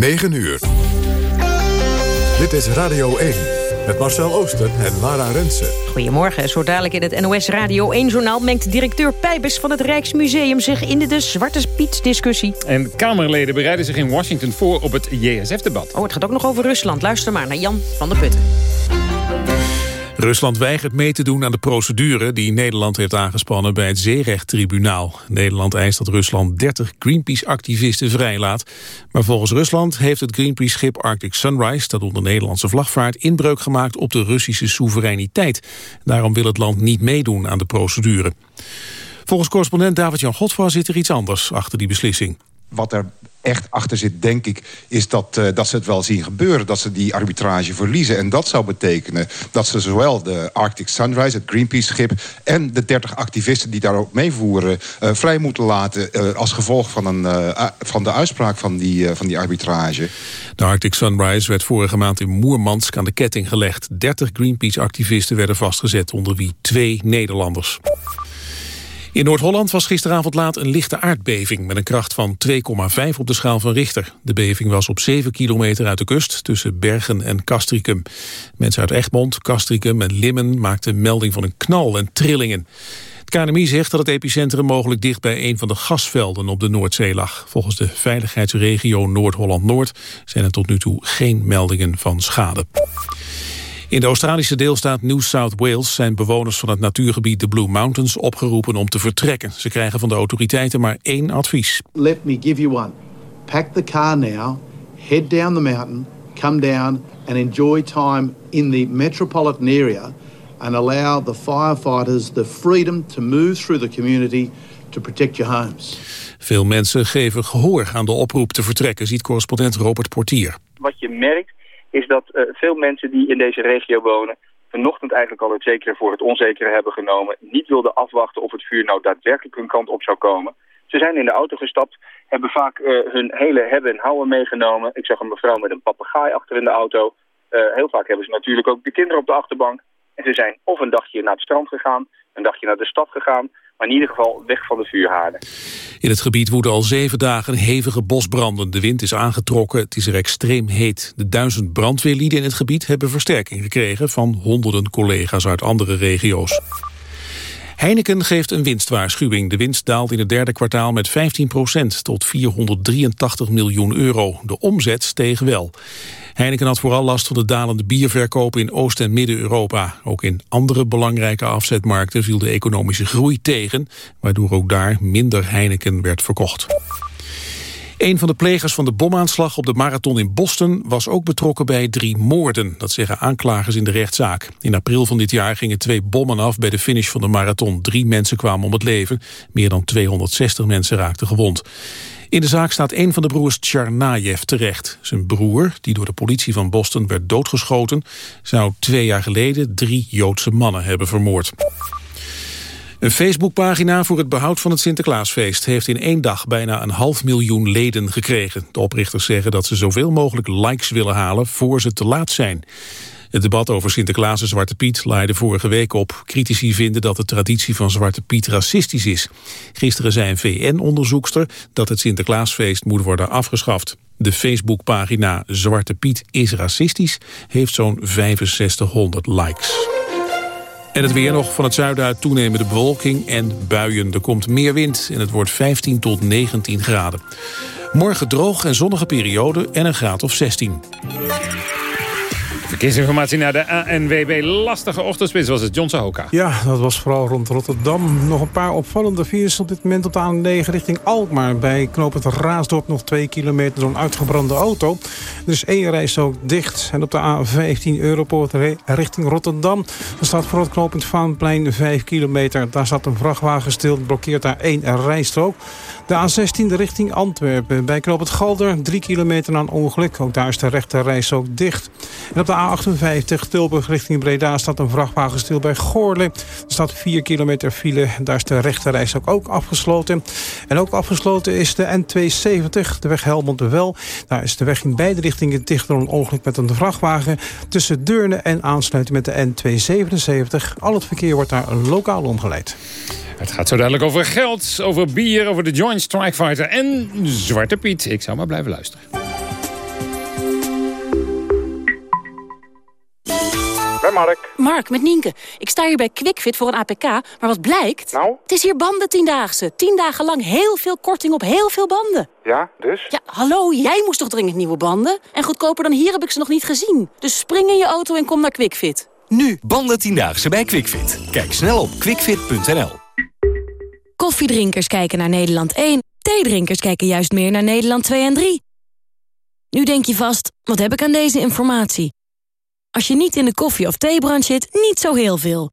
9 uur. Dit is Radio 1 met Marcel Ooster en Lara Rensen. Goedemorgen. Zo dadelijk in het NOS Radio 1-journaal... mengt directeur Pijbes van het Rijksmuseum zich in de Zwarte Piet-discussie. En Kamerleden bereiden zich in Washington voor op het JSF-debat. Oh, het gaat ook nog over Rusland. Luister maar naar Jan van der Putten. Rusland weigert mee te doen aan de procedure die Nederland heeft aangespannen bij het Zeerechttribunaal. Nederland eist dat Rusland 30 Greenpeace-activisten vrijlaat. Maar volgens Rusland heeft het Greenpeace-schip Arctic Sunrise, dat onder Nederlandse vlag vaart, inbreuk gemaakt op de Russische soevereiniteit. Daarom wil het land niet meedoen aan de procedure. Volgens correspondent David-Jan Godfra zit er iets anders achter die beslissing. Wat er echt achter zit, denk ik, is dat, uh, dat ze het wel zien gebeuren. Dat ze die arbitrage verliezen. En dat zou betekenen dat ze zowel de Arctic Sunrise, het Greenpeace-schip... en de 30 activisten die daar ook meevoeren... Uh, vrij moeten laten uh, als gevolg van, een, van de uitspraak van die, van die arbitrage. De Arctic Sunrise werd vorige maand in Moermansk aan de ketting gelegd. 30 Greenpeace-activisten werden vastgezet, onder wie twee Nederlanders. In Noord-Holland was gisteravond laat een lichte aardbeving... met een kracht van 2,5 op de schaal van Richter. De beving was op 7 kilometer uit de kust tussen Bergen en Castricum. Mensen uit Egmond, Castricum en Limmen maakten melding van een knal en trillingen. Het KNMI zegt dat het epicentrum mogelijk dicht bij een van de gasvelden op de Noordzee lag. Volgens de veiligheidsregio Noord-Holland-Noord zijn er tot nu toe geen meldingen van schade. In de Australische deelstaat New South Wales zijn bewoners van het natuurgebied de Blue Mountains opgeroepen om te vertrekken. Ze krijgen van de autoriteiten maar één advies. Let me give you one. Pack the car now, head down the mountain, come down and enjoy time in the metropolitan area and allow the firefighters the freedom to move through the community to protect your homes. Veel mensen geven gehoor aan de oproep te vertrekken, ziet correspondent Robert Portier. Wat je merkt is dat uh, veel mensen die in deze regio wonen... vanochtend eigenlijk al het zekere voor het onzekere hebben genomen... niet wilden afwachten of het vuur nou daadwerkelijk hun kant op zou komen. Ze zijn in de auto gestapt, hebben vaak uh, hun hele hebben en houden meegenomen. Ik zag een mevrouw met een papegaai achter in de auto. Uh, heel vaak hebben ze natuurlijk ook de kinderen op de achterbank. En ze zijn of een dagje naar het strand gegaan, een dagje naar de stad gegaan... maar in ieder geval weg van de vuurhaarden. In het gebied woeden al zeven dagen hevige bosbranden. De wind is aangetrokken, het is er extreem heet. De duizend brandweerlieden in het gebied hebben versterking gekregen... van honderden collega's uit andere regio's. Heineken geeft een winstwaarschuwing. De winst daalt in het derde kwartaal met 15% tot 483 miljoen euro. De omzet steeg wel. Heineken had vooral last van de dalende bierverkoop in Oost- en Midden-Europa. Ook in andere belangrijke afzetmarkten viel de economische groei tegen... waardoor ook daar minder Heineken werd verkocht. Een van de plegers van de bomaanslag op de marathon in Boston was ook betrokken bij drie moorden. Dat zeggen aanklagers in de rechtszaak. In april van dit jaar gingen twee bommen af bij de finish van de marathon. Drie mensen kwamen om het leven. Meer dan 260 mensen raakten gewond. In de zaak staat een van de broers Tsarnaev terecht. Zijn broer, die door de politie van Boston werd doodgeschoten... zou twee jaar geleden drie Joodse mannen hebben vermoord. Een Facebookpagina voor het behoud van het Sinterklaasfeest... heeft in één dag bijna een half miljoen leden gekregen. De oprichters zeggen dat ze zoveel mogelijk likes willen halen... voor ze te laat zijn. Het debat over Sinterklaas en Zwarte Piet leidde vorige week op. Critici vinden dat de traditie van Zwarte Piet racistisch is. Gisteren zei een VN-onderzoekster dat het Sinterklaasfeest moet worden afgeschaft. De Facebookpagina Zwarte Piet is racistisch heeft zo'n 6500 likes. En het weer nog van het zuiden uit toenemende bewolking en buien. Er komt meer wind en het wordt 15 tot 19 graden. Morgen droog en zonnige periode en een graad of 16. Verkeersinformatie naar de ANWB. Lastige ochtendspits was het, John Sahoka. Ja, dat was vooral rond Rotterdam. Nog een paar opvallende files op dit moment op de A9 richting Alkmaar. Bij knooppunt Raasdorp nog 2 kilometer door een uitgebrande auto. Dus één reis ook dicht. En op de A15 Europoort richting Rotterdam. Er staat voor het knooppunt Vaanplein 5 kilometer. Daar staat een vrachtwagen stil, blokkeert daar één rijstrook. De A16 richting Antwerpen. Bij knooppunt Galder 3 kilometer een ongeluk. Ook daar is de rechte reis ook dicht. En op de A58 Tilburg richting Breda staat een vrachtwagen stil bij Goorle. Er staat 4 kilometer file. Daar is de rechterreis ook, ook afgesloten. En ook afgesloten is de N270, de weg Helmond de Wel. Daar is de weg in beide richtingen dicht door een ongeluk met een vrachtwagen. Tussen Deurne en aansluiting met de N277. Al het verkeer wordt daar lokaal omgeleid. Het gaat zo duidelijk over geld, over bier, over de Joint Strike Fighter en Zwarte Piet. Ik zou maar blijven luisteren. Mark. Mark, met Nienke. Ik sta hier bij QuickFit voor een APK, maar wat blijkt? Nou? Het is hier banden tiendaagse. Tien dagen lang heel veel korting op heel veel banden. Ja, dus? Ja, hallo, jij moest toch dringend nieuwe banden? En goedkoper dan hier heb ik ze nog niet gezien. Dus spring in je auto en kom naar QuickFit. Nu, banden tiendaagse bij QuickFit. Kijk snel op quickfit.nl. Koffiedrinkers kijken naar Nederland 1. Theedrinkers kijken juist meer naar Nederland 2 en 3. Nu denk je vast, wat heb ik aan deze informatie? Als je niet in de koffie- of theebrand zit, niet zo heel veel.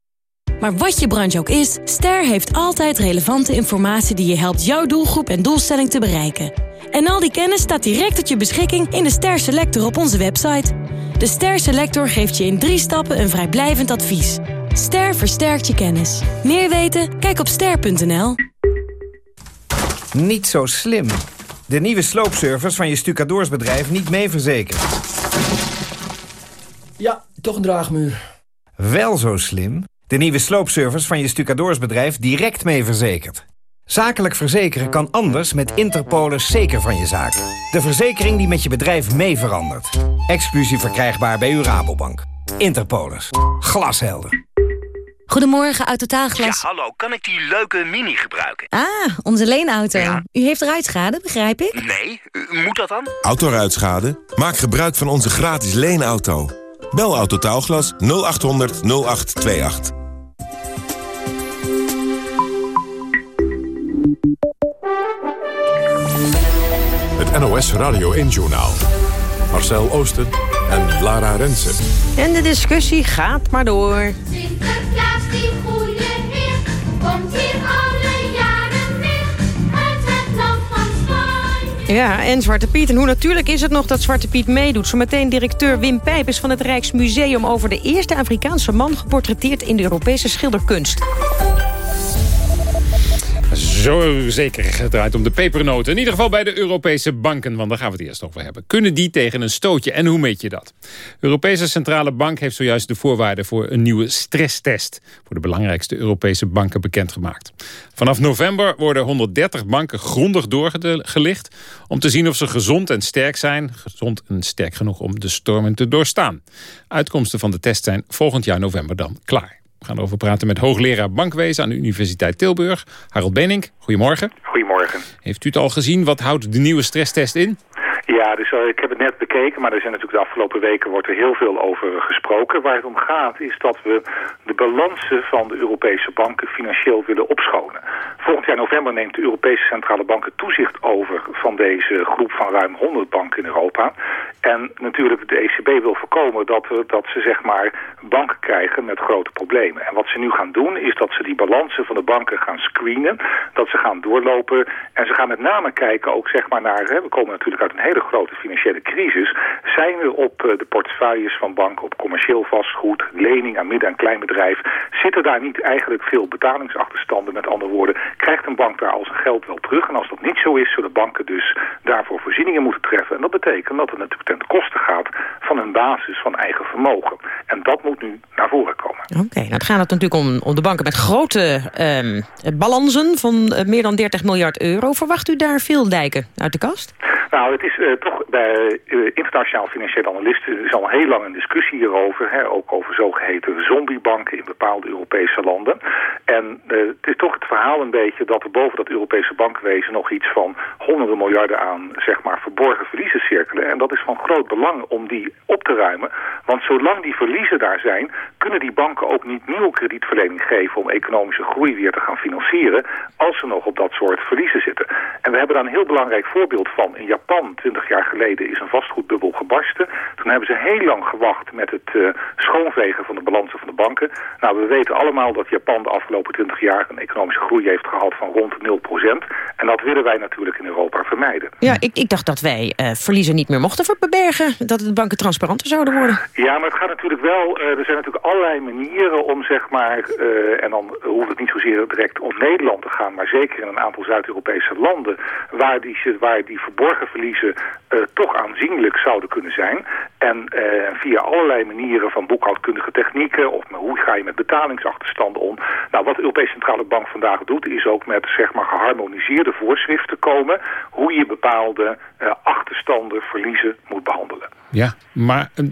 Maar wat je branche ook is, Ster heeft altijd relevante informatie... die je helpt jouw doelgroep en doelstelling te bereiken. En al die kennis staat direct tot je beschikking in de Ster Selector op onze website. De Ster Selector geeft je in drie stappen een vrijblijvend advies. Ster versterkt je kennis. Meer weten? Kijk op ster.nl. Niet zo slim. De nieuwe sloopservice van je stucadoorsbedrijf niet mee verzekerd. Ja, toch een draagmuur. Wel zo slim. De nieuwe sloopservice van je stucadoorsbedrijf direct mee verzekerd. Zakelijk verzekeren kan anders met Interpolis zeker van je zaak. De verzekering die met je bedrijf mee verandert. Exclusief verkrijgbaar bij uw Rabobank. Interpolis. Glashelder. Goedemorgen, Autotaalglas. Ja, hallo. Kan ik die leuke Mini gebruiken? Ah, onze leenauto. U heeft ruitschade, begrijp ik? Nee, moet dat dan? Autoruitschade? Maak gebruik van onze gratis leenauto. Bel Autotaalglas 0800 0828. Het NOS Radio 1 Journaal. Marcel Oosten en Lara Rensen. En de discussie gaat maar door. Sinterklaas, die goede heer, komt hier Ja, en Zwarte Piet. En hoe natuurlijk is het nog dat Zwarte Piet meedoet? Zometeen directeur Wim Pijpers van het Rijksmuseum... over de eerste Afrikaanse man geportretteerd in de Europese schilderkunst. Zeker. Het draait om de pepernoten. In ieder geval bij de Europese banken, want daar gaan we het eerst over hebben. Kunnen die tegen een stootje en hoe meet je dat? De Europese Centrale Bank heeft zojuist de voorwaarden voor een nieuwe stresstest voor de belangrijkste Europese banken bekendgemaakt. Vanaf november worden 130 banken grondig doorgelicht om te zien of ze gezond en sterk zijn. Gezond en sterk genoeg om de stormen te doorstaan. Uitkomsten van de test zijn volgend jaar november dan klaar. We gaan erover praten met hoogleraar bankwezen aan de Universiteit Tilburg. Harold Benink, goedemorgen. Goedemorgen. Heeft u het al gezien? Wat houdt de nieuwe stresstest in? Ja, dus uh, ik heb het net bekeken, maar er zijn natuurlijk de afgelopen weken wordt er heel veel over gesproken. Waar het om gaat is dat we de balansen van de Europese banken financieel willen opschonen. Volgend jaar november neemt de Europese Centrale Bank het toezicht over van deze groep van ruim 100 banken in Europa. En natuurlijk de ECB wil voorkomen dat, we, dat ze zeg maar banken krijgen met grote problemen. En wat ze nu gaan doen is dat ze die balansen van de banken gaan screenen. Dat ze gaan doorlopen en ze gaan met name kijken ook zeg maar naar, hè, we komen natuurlijk uit een hele grote financiële crisis. Zijn we op de portefeuilles van banken, op commercieel vastgoed, lening aan midden- en kleinbedrijf, zitten daar niet eigenlijk veel betalingsachterstanden? Met andere woorden, krijgt een bank daar al zijn geld wel terug? En als dat niet zo is, zullen banken dus daarvoor voorzieningen moeten treffen. En dat betekent dat het natuurlijk ten koste gaat van hun basis van eigen vermogen. En dat moet nu naar voren komen. Oké, nou het gaat het natuurlijk om, om de banken met grote um, balansen van uh, meer dan 30 miljard euro. Verwacht u daar veel dijken uit de kast? Nou, het is uh, toch bij uh, internationaal financiële analisten is al heel lang een discussie hierover. Hè, ook over zogeheten zombiebanken in bepaalde Europese landen. En uh, het is toch het verhaal een beetje dat er boven dat Europese bankwezen nog iets van honderden miljarden aan zeg maar verborgen verliezen cirkelen. En dat is van groot belang om die op te ruimen. Want zolang die verliezen daar zijn, kunnen die banken ook niet nieuwe kredietverlening geven om economische groei weer te gaan financieren als ze nog op dat soort verliezen zitten. En we hebben daar een heel belangrijk voorbeeld van. In Japan, 20 jaar geleden, is een vastgoedbubbel gebarsten. Toen hebben ze heel lang gewacht met het uh, schoonvegen van de balansen van de banken. Nou, we weten allemaal dat Japan de afgelopen 20 jaar een economische groei heeft gehad van rond 0%. En dat willen wij natuurlijk in Europa vermijden. Ja, ik, ik dacht dat wij uh, verliezen niet meer mochten verbergen. Dat de banken transparanter zouden worden. Ja, maar het gaat natuurlijk wel... Uh, er zijn natuurlijk allerlei manieren om zeg maar... en dan hoeft het niet zozeer direct om Nederland te gaan... maar zeker in een aantal Zuid-Europese landen... waar die, waar die verborgen verliezen toch aanzienlijk zouden kunnen zijn. En via allerlei manieren van boekhoudkundige technieken... of hoe ga je met betalingsachterstanden om... Nou, wat de Europese Centrale Bank vandaag doet... is ook met zeg maar geharmoniseerde voorschriften komen... hoe je bepaalde uh, achterstanden, verliezen moet behandelen. Ja, maar eh,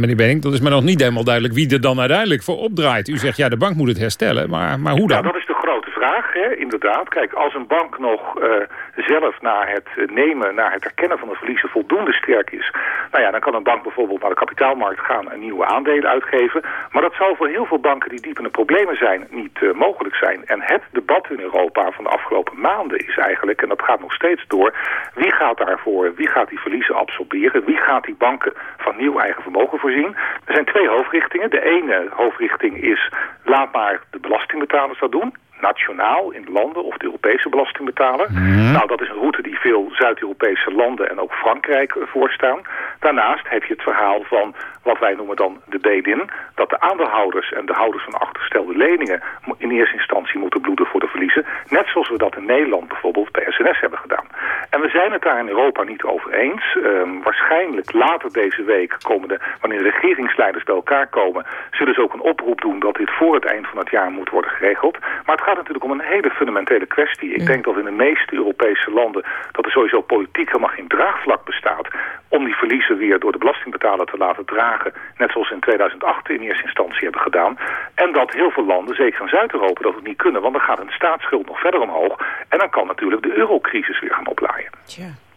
meneer Benning, dat is me nog niet helemaal duidelijk... wie er dan uiteindelijk voor opdraait. U zegt, ja, de bank moet het herstellen, maar, maar hoe dan? Ja, dat is de grote vraag, hè, inderdaad. Kijk, als een bank nog eh, zelf naar het nemen, naar het herkennen van de verliezen voldoende sterk is... nou ja, dan kan een bank bijvoorbeeld naar de kapitaalmarkt gaan en nieuwe aandelen uitgeven. Maar dat zal voor heel veel banken die diep in de problemen zijn niet eh, mogelijk zijn. En het debat in Europa van de afgelopen maanden is eigenlijk, en dat gaat nog steeds door... wie gaat daarvoor, wie gaat die verliezen absorberen, wie gaat die banken van nieuw eigen vermogen voorzien? Er zijn twee hoofdrichtingen. De ene hoofdrichting is, laat maar de belastingbetalers dat doen nationaal in landen of de Europese belastingbetaler. Nou, dat is een route die veel Zuid-Europese landen en ook Frankrijk eh, voorstaan. Daarnaast heb je het verhaal van wat wij noemen dan de bail-in. Dat de aandeelhouders en de houders van achtergestelde leningen in eerste instantie moeten bloeden voor de verliezen. Net zoals we dat in Nederland bijvoorbeeld bij SNS hebben gedaan. En we zijn het daar in Europa niet over eens. Ehm, waarschijnlijk later deze week komen de, wanneer de regeringsleiders bij elkaar komen, zullen ze ook een oproep doen dat dit voor het eind van het jaar moet worden geregeld. Maar het gaat natuurlijk om een hele fundamentele kwestie. Ik denk dat in de meeste Europese landen dat er sowieso politiek helemaal geen draagvlak bestaat om die verliezen weer door de belastingbetaler te laten dragen. Net zoals in 2008 in eerste instantie hebben gedaan. En dat heel veel landen, zeker in Zuid-Europa, dat het niet kunnen. Want dan gaat een staatsschuld nog verder omhoog. En dan kan natuurlijk de eurocrisis weer gaan oplaaien. Tja.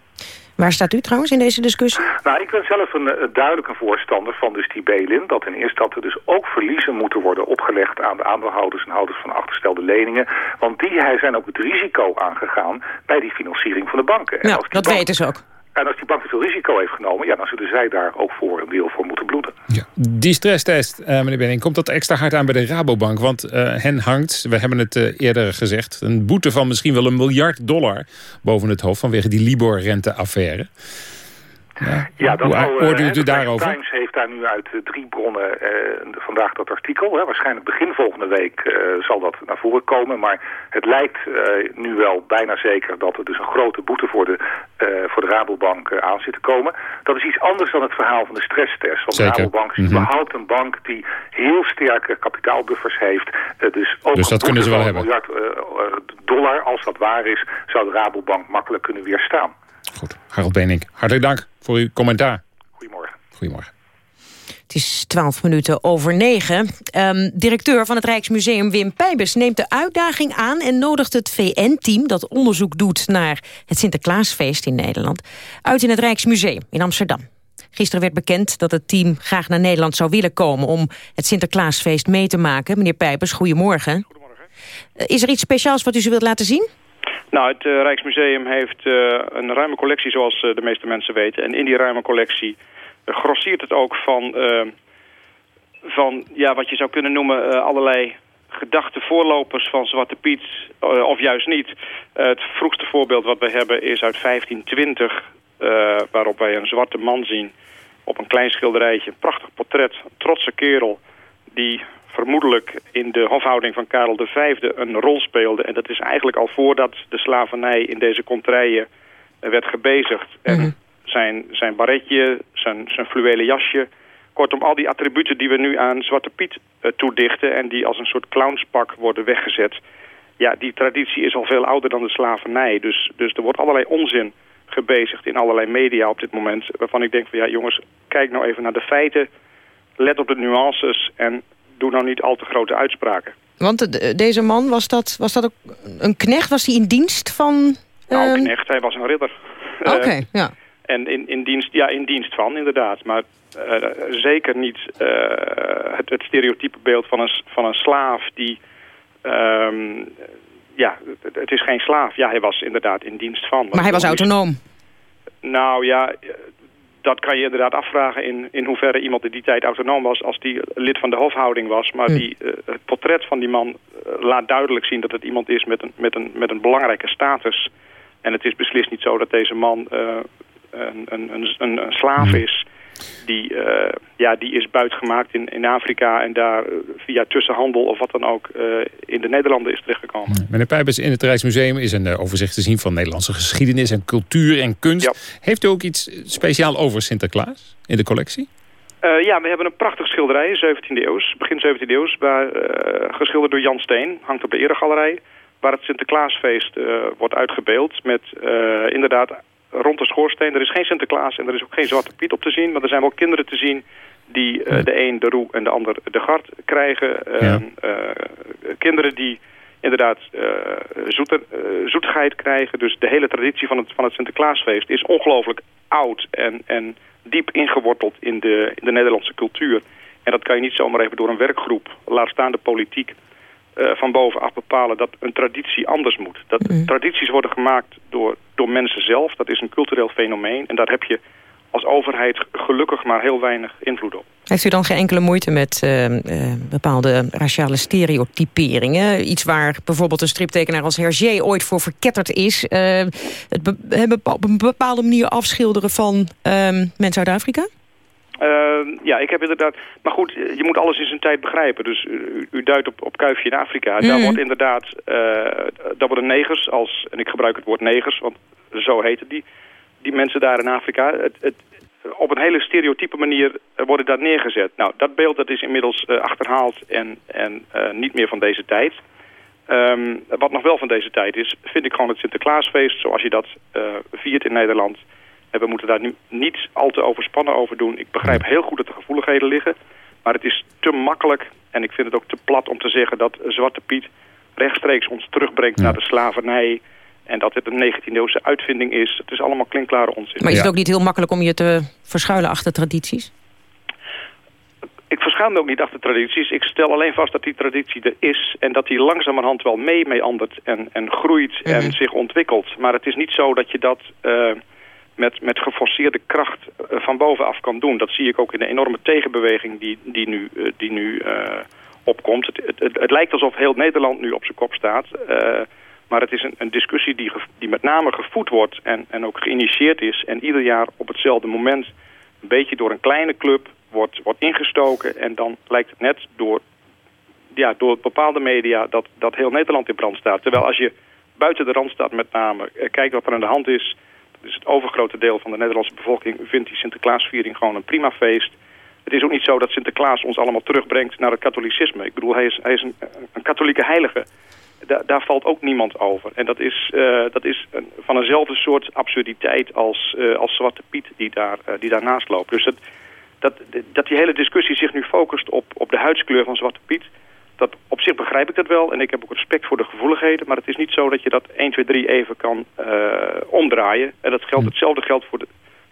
Waar staat u trouwens in deze discussie? Nou, ik ben zelf een, uh, duidelijke voorstander van dus die bail-in. Dat ten eerste dat er dus ook verliezen moeten worden opgelegd aan de aandeelhouders en houders van achterstelde leningen. Want die zijn ook het risico aangegaan bij die financiering van de banken. En nou, dat bank... weten ze ook. En als die bank te veel risico heeft genomen, ja, dan zullen zij daar ook voor een deel voor moeten bloeden. Ja. Die stresstest, uh, meneer Benning, komt dat extra hard aan bij de Rabobank? Want uh, hen hangt, we hebben het uh, eerder gezegd, een boete van misschien wel een miljard dollar boven het hoofd vanwege die Libor-renteaffaire. Ja, ja dat Hoe oordeelt u daarover? Times heeft daar nu uit drie bronnen vandaag dat artikel. Hè. Waarschijnlijk begin volgende week zal dat naar voren komen. Maar het lijkt nu wel bijna zeker dat er dus een grote boete voor de, voor de Rabobank aan zit te komen. Dat is iets anders dan het verhaal van de stresstest. Want Zeker. de Rabobank is Mhm. überhaupt een bank die heel sterke kapitaalbuffers heeft. dus ook Dus dat een kunnen ze wel hebben. miljard eh, dollar, als dat waar is, zou de Rabobank makkelijk kunnen weerstaan. Harold Benning, hartelijk dank voor uw commentaar. Goedemorgen. Goedemorgen. Het is twaalf minuten over negen. Ehm, directeur van het Rijksmuseum Wim Pijbers neemt de uitdaging aan... en nodigt het VN-team dat onderzoek doet naar het Sinterklaasfeest in Nederland... uit in het Rijksmuseum in Amsterdam. Gisteren werd bekend dat het team graag naar Nederland zou willen komen... om het Sinterklaasfeest mee te maken. Meneer Pijbers, goedemorgen. Goedemorgen. Is er iets speciaals wat u ze wilt laten zien? Nou, het eh, Rijksmuseum heeft eh, een ruime collectie, zoals eh, de meeste mensen weten. En in die ruime collectie grossiert het ook van, van ja, wat je zou kunnen noemen allerlei gedachte voorlopers van Zwarte Piet, of juist niet. Het vroegste voorbeeld wat we hebben is uit 1520, eh, waarop wij een zwarte man zien op een klein schilderijtje. Een prachtig portret, een trotse kerel die vermoedelijk in de hofhouding van Karel V een rol speelde. En dat is eigenlijk al voordat de slavernij in deze kontrijen eh, werd gebezigd. En zijn, zijn baretje, zijn, zijn fluwelen jasje... Kortom, al die attributen die we nu aan Zwarte Piet eh, toedichten... en die als een soort clownspak worden weggezet... ja, die traditie is al veel ouder dan de slavernij. Dus, dus er wordt allerlei onzin gebezigd in allerlei media op dit moment... waarvan ik denk van ja, jongens, kijk nou even naar de feiten... let op de nuances en doe nou niet al te grote uitspraken. Want de- deze man, was dat, was dat ook een knecht? Was hij in dienst van... Nou, ehm, knecht, hij was een ridder. Oké, Eh, ja. En in, in, dienst, ja, in dienst van, inderdaad. Maar eh, zeker niet eh, het, het stereotype beeld van een, van een slaaf die... ehm, ja, het, het is geen slaaf. Ja, hij was inderdaad in dienst van. Maar hij was autonoom. Nou ja, eh, dat kan je inderdaad afvragen in, in hoeverre iemand in die tijd autonoom was als die lid van de hofhouding was. Maar die, eh, het portret van die man eh, laat duidelijk zien dat het iemand is met een, met, een, met een belangrijke status. En het is beslist niet zo dat deze man een, een, een, een, een slaaf is. Die, eh, ja, die is buitgemaakt in, in Afrika en daar eh, via tussenhandel of wat dan ook eh, in de Nederlanden is terechtgekomen. Meneer Pijpers, in het Rijksmuseum is een overzicht te zien van Nederlandse geschiedenis en cultuur en kunst. Heeft u ook iets speciaal over Sinterklaas in de collectie? Ja, we hebben een prachtig schilderij, 17e eeuws, begin 17e eeuws, waar, eh, geschilderd door Jan Steen, hangt op de Eregalerij, waar het Sinterklaasfeest wordt uitgebeeld met inderdaad rond de schoorsteen. Er is geen Sinterklaas en er is ook geen Zwarte Piet op te zien. Maar er zijn wel kinderen te zien die eh, de een de roe en de ander de gart krijgen. Eh, eh, kinderen die inderdaad eh, zoeter, zoetigheid krijgen. Dus de hele traditie van het, van het Sinterklaasfeest is ongelooflijk oud en, en diep ingeworteld in de, in de Nederlandse cultuur. En dat kan je niet zomaar even door een werkgroep, laat staan de politiek, eh, van bovenaf bepalen dat een traditie anders moet. Dat tradities worden gemaakt door, door mensen zelf. Dat is een cultureel fenomeen. En daar heb je als overheid gelukkig maar heel weinig invloed op. Heeft u dan geen enkele moeite met eh, eh, bepaalde raciale stereotyperingen? Iets waar bijvoorbeeld een striptekenaar als Hergé ooit voor verketterd is. het be- op een bepaalde manier afschilderen van ehm, mensen uit Afrika? Uh, ja, ik heb inderdaad... Maar goed, je moet alles in zijn tijd begrijpen. Dus uh, u, u duidt op, op kuifje in Afrika. Daar Mhm. wordt inderdaad... daar worden negers als... En ik gebruik het woord negers, want zo heten die. Die mensen daar in Afrika. Het, het, op een hele stereotype manier eh, worden daar neergezet. Nou, dat beeld dat is inmiddels eh, achterhaald en, en niet meer van deze tijd. Ehm, wat nog wel van deze tijd is, vind ik gewoon het Sinterklaasfeest zoals je dat viert in Nederland. En we moeten daar nu niet al te overspannen over doen. Ik begrijp heel goed dat er gevoeligheden liggen. Maar het is te makkelijk en ik vind het ook te plat om te zeggen dat Zwarte Piet rechtstreeks ons terugbrengt naar de slavernij. En dat het een 19e eeuwse uitvinding is. Het is allemaal klinkklare onzin. Maar is het ook niet heel makkelijk om je te verschuilen achter tradities? Ik verschaam me ook niet achter tradities. Ik stel alleen vast dat die traditie er is... en dat die langzamerhand wel mee meandert en, en groeit en zich ontwikkelt. Maar het is niet zo dat je dat eh, met, met geforceerde kracht eh, van bovenaf kan doen. Dat zie ik ook in de enorme tegenbeweging die, die nu, eh, die nu eh, opkomt. Het, het, het, lijkt alsof heel Nederland nu op zijn kop staat... maar het is een, een discussie die, die met name gevoed wordt en, en ook geïnitieerd is. En ieder jaar op hetzelfde moment een beetje door een kleine club wordt, wordt ingestoken. En dan lijkt het net door, ja, door bepaalde media dat, dat heel Nederland in brand staat. Terwijl als je buiten de Randstad met name kijkt wat er aan de hand is... dus het overgrote deel van de Nederlandse bevolking vindt die Sinterklaasviering gewoon een prima feest. Het is ook niet zo dat Sinterklaas ons allemaal terugbrengt naar het katholicisme. Ik bedoel, hij is, hij is een, katholieke heilige. Da- daar valt ook niemand over. En dat is, eh, dat is een, van eenzelfde soort absurditeit als, eh, als Zwarte Piet die, daar, eh, die daarnaast loopt. Dus dat, dat, dat die hele discussie zich nu focust op, op de huidskleur van Zwarte Piet... Dat, op zich begrijp ik dat wel en ik heb ook respect voor de gevoeligheden... maar het is niet zo dat je dat 1, 2, 3 even kan eh, omdraaien. En dat geldt, hetzelfde geldt voor, de,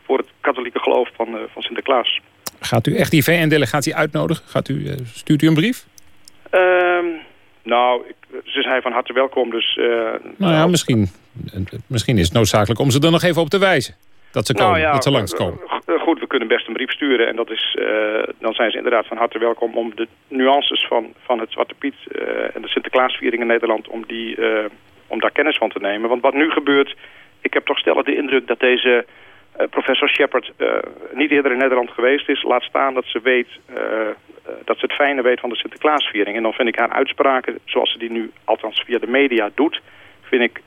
voor het katholieke geloof van, eh, van Sinterklaas. Gaat u echt die VN-delegatie uitnodigen? Gaat u, eh, stuurt u een brief? Ehm, nou, ik, ze zijn van harte welkom, dus... Nou ja, misschien, eh, misschien is het noodzakelijk om ze er nog even op te wijzen. Dat ze komen, Nou ja, dat ze langskomen. Kunnen best een brief sturen. En dat is, eh, dan zijn ze inderdaad van harte welkom om de nuances van, van het Zwarte Piet eh, en de Sinterklaasviering in Nederland, om, die, eh, om daar kennis van te nemen. Want wat nu gebeurt, ik heb toch stellig de indruk dat deze professor Shepard niet eerder in Nederland geweest is. Laat staan dat ze weet, dat ze het fijne weet van de Sinterklaasviering. En dan vind ik haar uitspraken, zoals ze die nu althans via de media doet, vind ik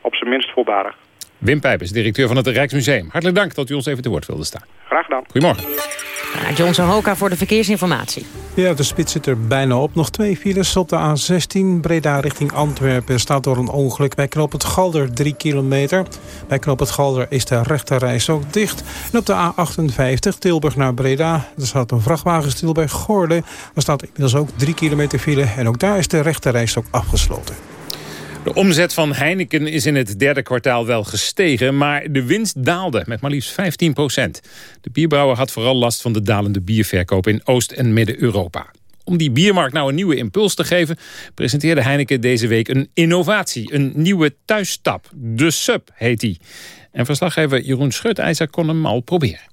op zijn minst voorbarig. Wim Pijpers, directeur van het Rijksmuseum. Hartelijk dank dat u ons even te woord wilde staan. Graag gedaan. Goedemorgen. Johnson Hoka voor de verkeersinformatie. Ja, de spits zit er bijna op. Nog twee files op de A16. Breda richting Antwerpen Er staat door een ongeluk bij Knoop het Galder 3 kilometer. Bij Knoop het Galder is de rechterreis ook dicht. En op de A58 Tilburg naar Breda. Er staat een vrachtwagen stil bij Goorle. Daar staat inmiddels ook 3 kilometer file. En ook daar is de rechterreis ook afgesloten. De omzet van Heineken is in het derde kwartaal wel gestegen... maar de winst daalde met maar liefst 15 procent. De bierbrouwer had vooral last van de dalende bierverkoop in Oost- en Midden-Europa. Om die biermarkt nou een nieuwe impuls te geven... presenteerde Heineken deze week een innovatie. Een nieuwe thuisstap. De Sub heet die. En verslaggever Jeroen Schutijzer kon hem al proberen.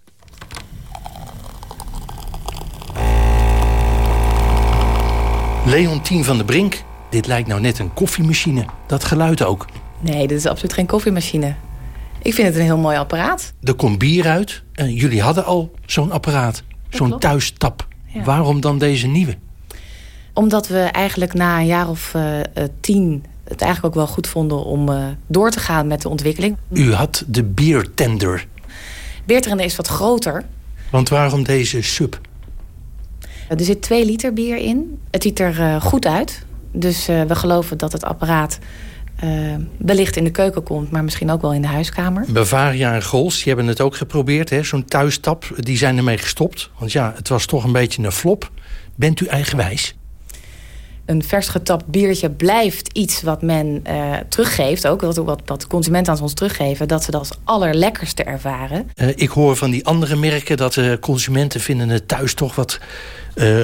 Leontien van der Brink, dit lijkt nou net een koffiemachine. Dat geluid ook. Nee, dit is absoluut geen koffiemachine. Ik vind het een heel mooi apparaat. Er komt bier uit. En jullie hadden al zo'n apparaat. Zo'n thuistap. Ja. Waarom dan deze nieuwe? Omdat we eigenlijk na een jaar of eh, eh, tien het eigenlijk ook wel goed vonden om eh, door te gaan met de ontwikkeling. U had de biertender. Beertrende is wat groter. Want waarom deze sub? Er zit twee liter bier in. Het ziet er goed uit. Dus eh, we geloven dat het apparaat eh, wellicht in de keuken komt, maar misschien ook wel in de huiskamer. Bavaria en Gols, die hebben het ook geprobeerd. Zo'n thuistap, die zijn ermee gestopt. Want ja, het was toch een beetje een flop. Bent u eigenwijs? Een vers getapt biertje blijft iets wat men eh, teruggeeft. Ook wat, wat, wat consumenten aan ons teruggeven. Dat ze dat als allerlekkerste ervaren. Eh, ik hoor van die andere merken dat de consumenten vinden het thuis toch wat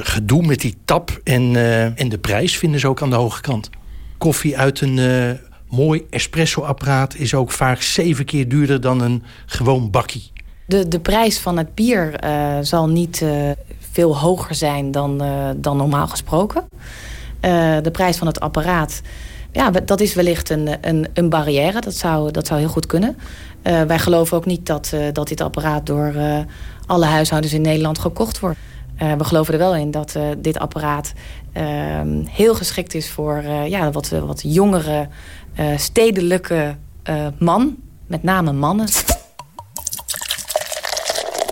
gedoe met die tap. En, en de prijs vinden ze ook aan de hoge kant. Koffie uit een mooi espresso-apparaat is ook vaak zeven keer duurder dan een gewoon bakkie. De, de prijs van het bier zal niet veel hoger zijn dan, dan normaal gesproken. Eh, de prijs van het apparaat, ja, dat is wellicht een, een, een barrière. Dat zou, dat zou heel goed kunnen. Eh, wij geloven ook niet dat, eh, dat dit apparaat door eh, alle huishoudens in Nederland gekocht wordt. Eh, we geloven er wel in dat eh, dit apparaat eh, heel geschikt is voor eh, ja, wat, wat jongere, eh, stedelijke eh, man. Met name mannen.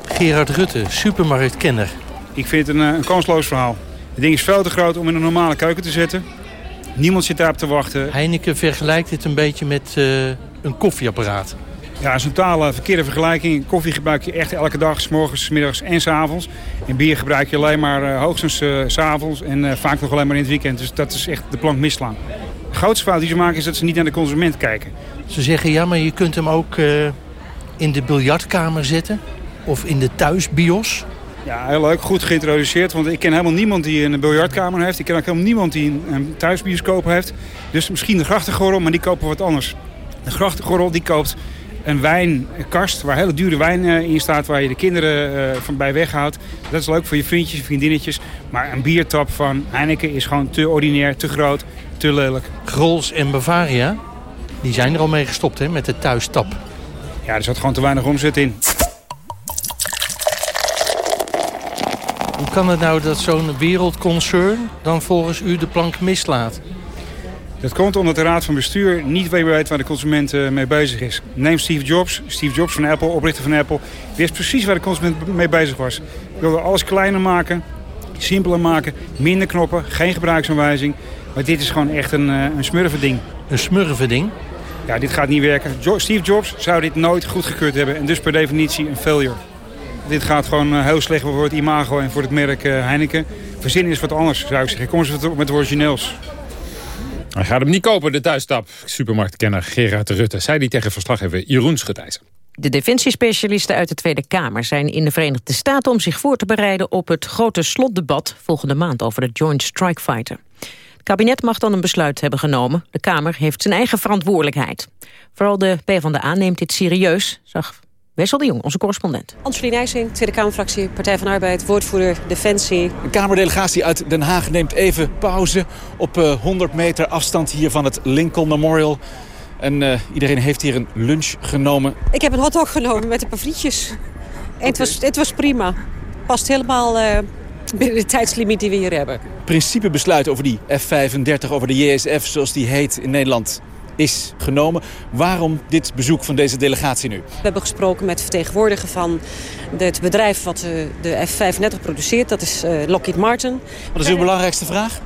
Gerard Rutte, supermarktkenner. Ik vind het een, een kansloos verhaal. Het ding is veel te groot om in een normale keuken te zetten. Niemand zit daarop te wachten. Heineken vergelijkt dit een beetje met eh, een koffieapparaat. Ja, dat is een totale verkeerde vergelijking. Koffie gebruik je echt elke dag, s morgens, s middags en s avonds. En bier gebruik je alleen maar eh, hoogstens eh, s avonds en vaak nog alleen maar in het weekend. Dus dat is echt de plank misslaan. De grootste fout die ze maken is dat ze niet naar de consument kijken. Ze zeggen ja, maar je kunt hem ook in de biljartkamer zetten. Of in de thuisbios. Ja, heel leuk. Goed geïntroduceerd. Want ik ken helemaal niemand die een biljartkamer heeft. Ik ken ook helemaal niemand die een, thuisbioscoop heeft. Dus misschien de grachtengorrel, maar die kopen wat anders. De grachtengorrel die koopt een wijnkast waar hele dure wijn eh, in staat... waar je de kinderen eh, van bij weghoudt. Dat is leuk voor je vriendjes en vriendinnetjes. Maar een biertap van Heineken is gewoon te ordinair, te groot, te lelijk. Grols en Bavaria, die zijn er al mee gestopt hè, met de thuistap. Ja, er zat gewoon te weinig omzet in. Hoe kan het nou dat zo'n wereldconcern dan volgens u de plank mislaat? Dat komt omdat de raad van bestuur niet weet waar de consument eh, mee bezig is. Neem Steve Jobs. Steve Jobs van Apple, oprichter van Apple. Wist precies waar de consument mee bezig was. Hij wilde alles kleiner maken, simpeler maken, minder knoppen, geen gebruiksaanwijzing. Maar dit is gewoon echt een, eh, een smurvending. Een smurvending? Ja, dit gaat niet werken. Steve Jobs zou dit nooit goedgekeurd hebben. En dus per definitie een failure. Dit gaat gewoon eh, heel slecht voor het imago en voor het merk eh, Heineken. Verzin is wat anders, zou ik zeggen. Kom eens met- met de origineels. Hij gaat hem niet kopen, de thuisstap. Supermarktkenner Gerard Rutte zei die tegen verslaggever Jeroen Schutijzer. De defensiespecialisten uit de Tweede Kamer zijn in de Verenigde Staten... om zich voor te bereiden op het grote slotdebat volgende maand over de Joint Strike Fighter. Het kabinet mag dan een besluit hebben genomen. De Kamer heeft zijn eigen verantwoordelijkheid. Vooral de PvdA neemt dit serieus, zag Wessel de Jong, onze correspondent. Anselien Nijsing, Tweede Kamerfractie, Partij van Arbeid, woordvoerder Defensie. De Kamerdelegatie uit Den Haag neemt even pauze op eh, 100 meter afstand hier van het Lincoln Memorial. En eh, iedereen heeft hier een lunch genomen. Ik heb een hotdog genomen met een paar frietjes. En het, was, het was prima. Past helemaal eh, binnen de tijdslimiet die we hier hebben. Principebesluit over die F-35, over de JSF zoals die heet in Nederland, is genomen. Waarom dit bezoek van deze delegatie nu? We hebben gesproken met vertegenwoordiger van het bedrijf wat eh, de F-35 produceert. Dat is eh, Lockheed Martin. Wat is uw belangrijkste vraag?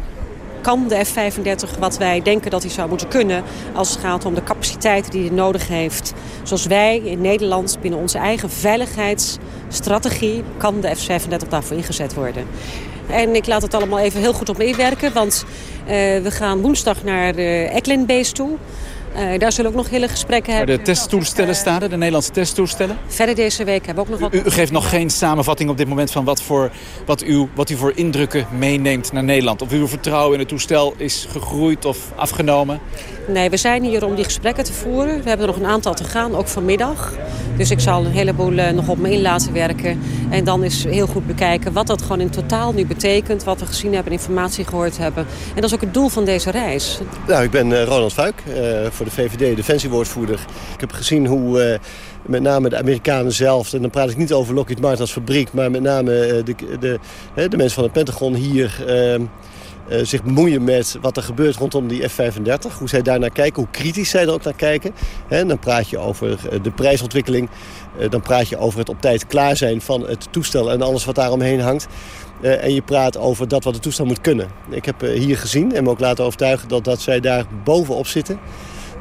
Kan de F-35 wat wij denken dat hij zou moeten kunnen... als het gaat om de capaciteiten die hij nodig heeft. Zoals wij in Nederland binnen onze eigen veiligheidsstrategie... kan de F-35 daarvoor ingezet worden. En ik laat het allemaal even heel goed op me inwerken... want eh, we gaan woensdag naar Eklund Base toe... Eh, daar zullen we ook nog hele gesprekken Waar hebben. de testtoestellen staan, er, de Nederlandse testtoestellen. Verder deze week hebben we ook nog wat... U, u geeft nog geen samenvatting op dit moment van wat, voor, wat, u, wat u voor indrukken meeneemt naar Nederland. Of uw vertrouwen in het toestel is gegroeid of afgenomen. Nee, we zijn hier om die gesprekken te voeren. We hebben er nog een aantal te gaan, ook vanmiddag. Dus ik zal een heleboel eh, nog op me in laten werken. En dan is heel goed bekijken wat dat gewoon in totaal nu betekent. Wat we gezien hebben, informatie gehoord hebben. En dat is ook het doel van deze reis. Nou, ik ben eh, Ronald Fuik, eh, voor de VVD defensiewoordvoerder. Ik heb gezien hoe met name de Amerikanen zelf... en dan praat ik niet over Lockheed Martin als fabriek... maar met name de, de, hè, de mensen van het Pentagon hier... eh, zich bemoeien met wat er gebeurt rondom die F-35. Hoe zij daarnaar kijken, hoe kritisch zij er ook naar kijken. Dan praat je over eh, de prijsontwikkeling. eh, dan praat je over het op tijd klaar zijn van het toestel en alles wat daaromheen hangt. En je praat over dat wat het toestel moet kunnen. Ik heb hier gezien en me ook laten overtuigen dat, dat zij daar bovenop zitten.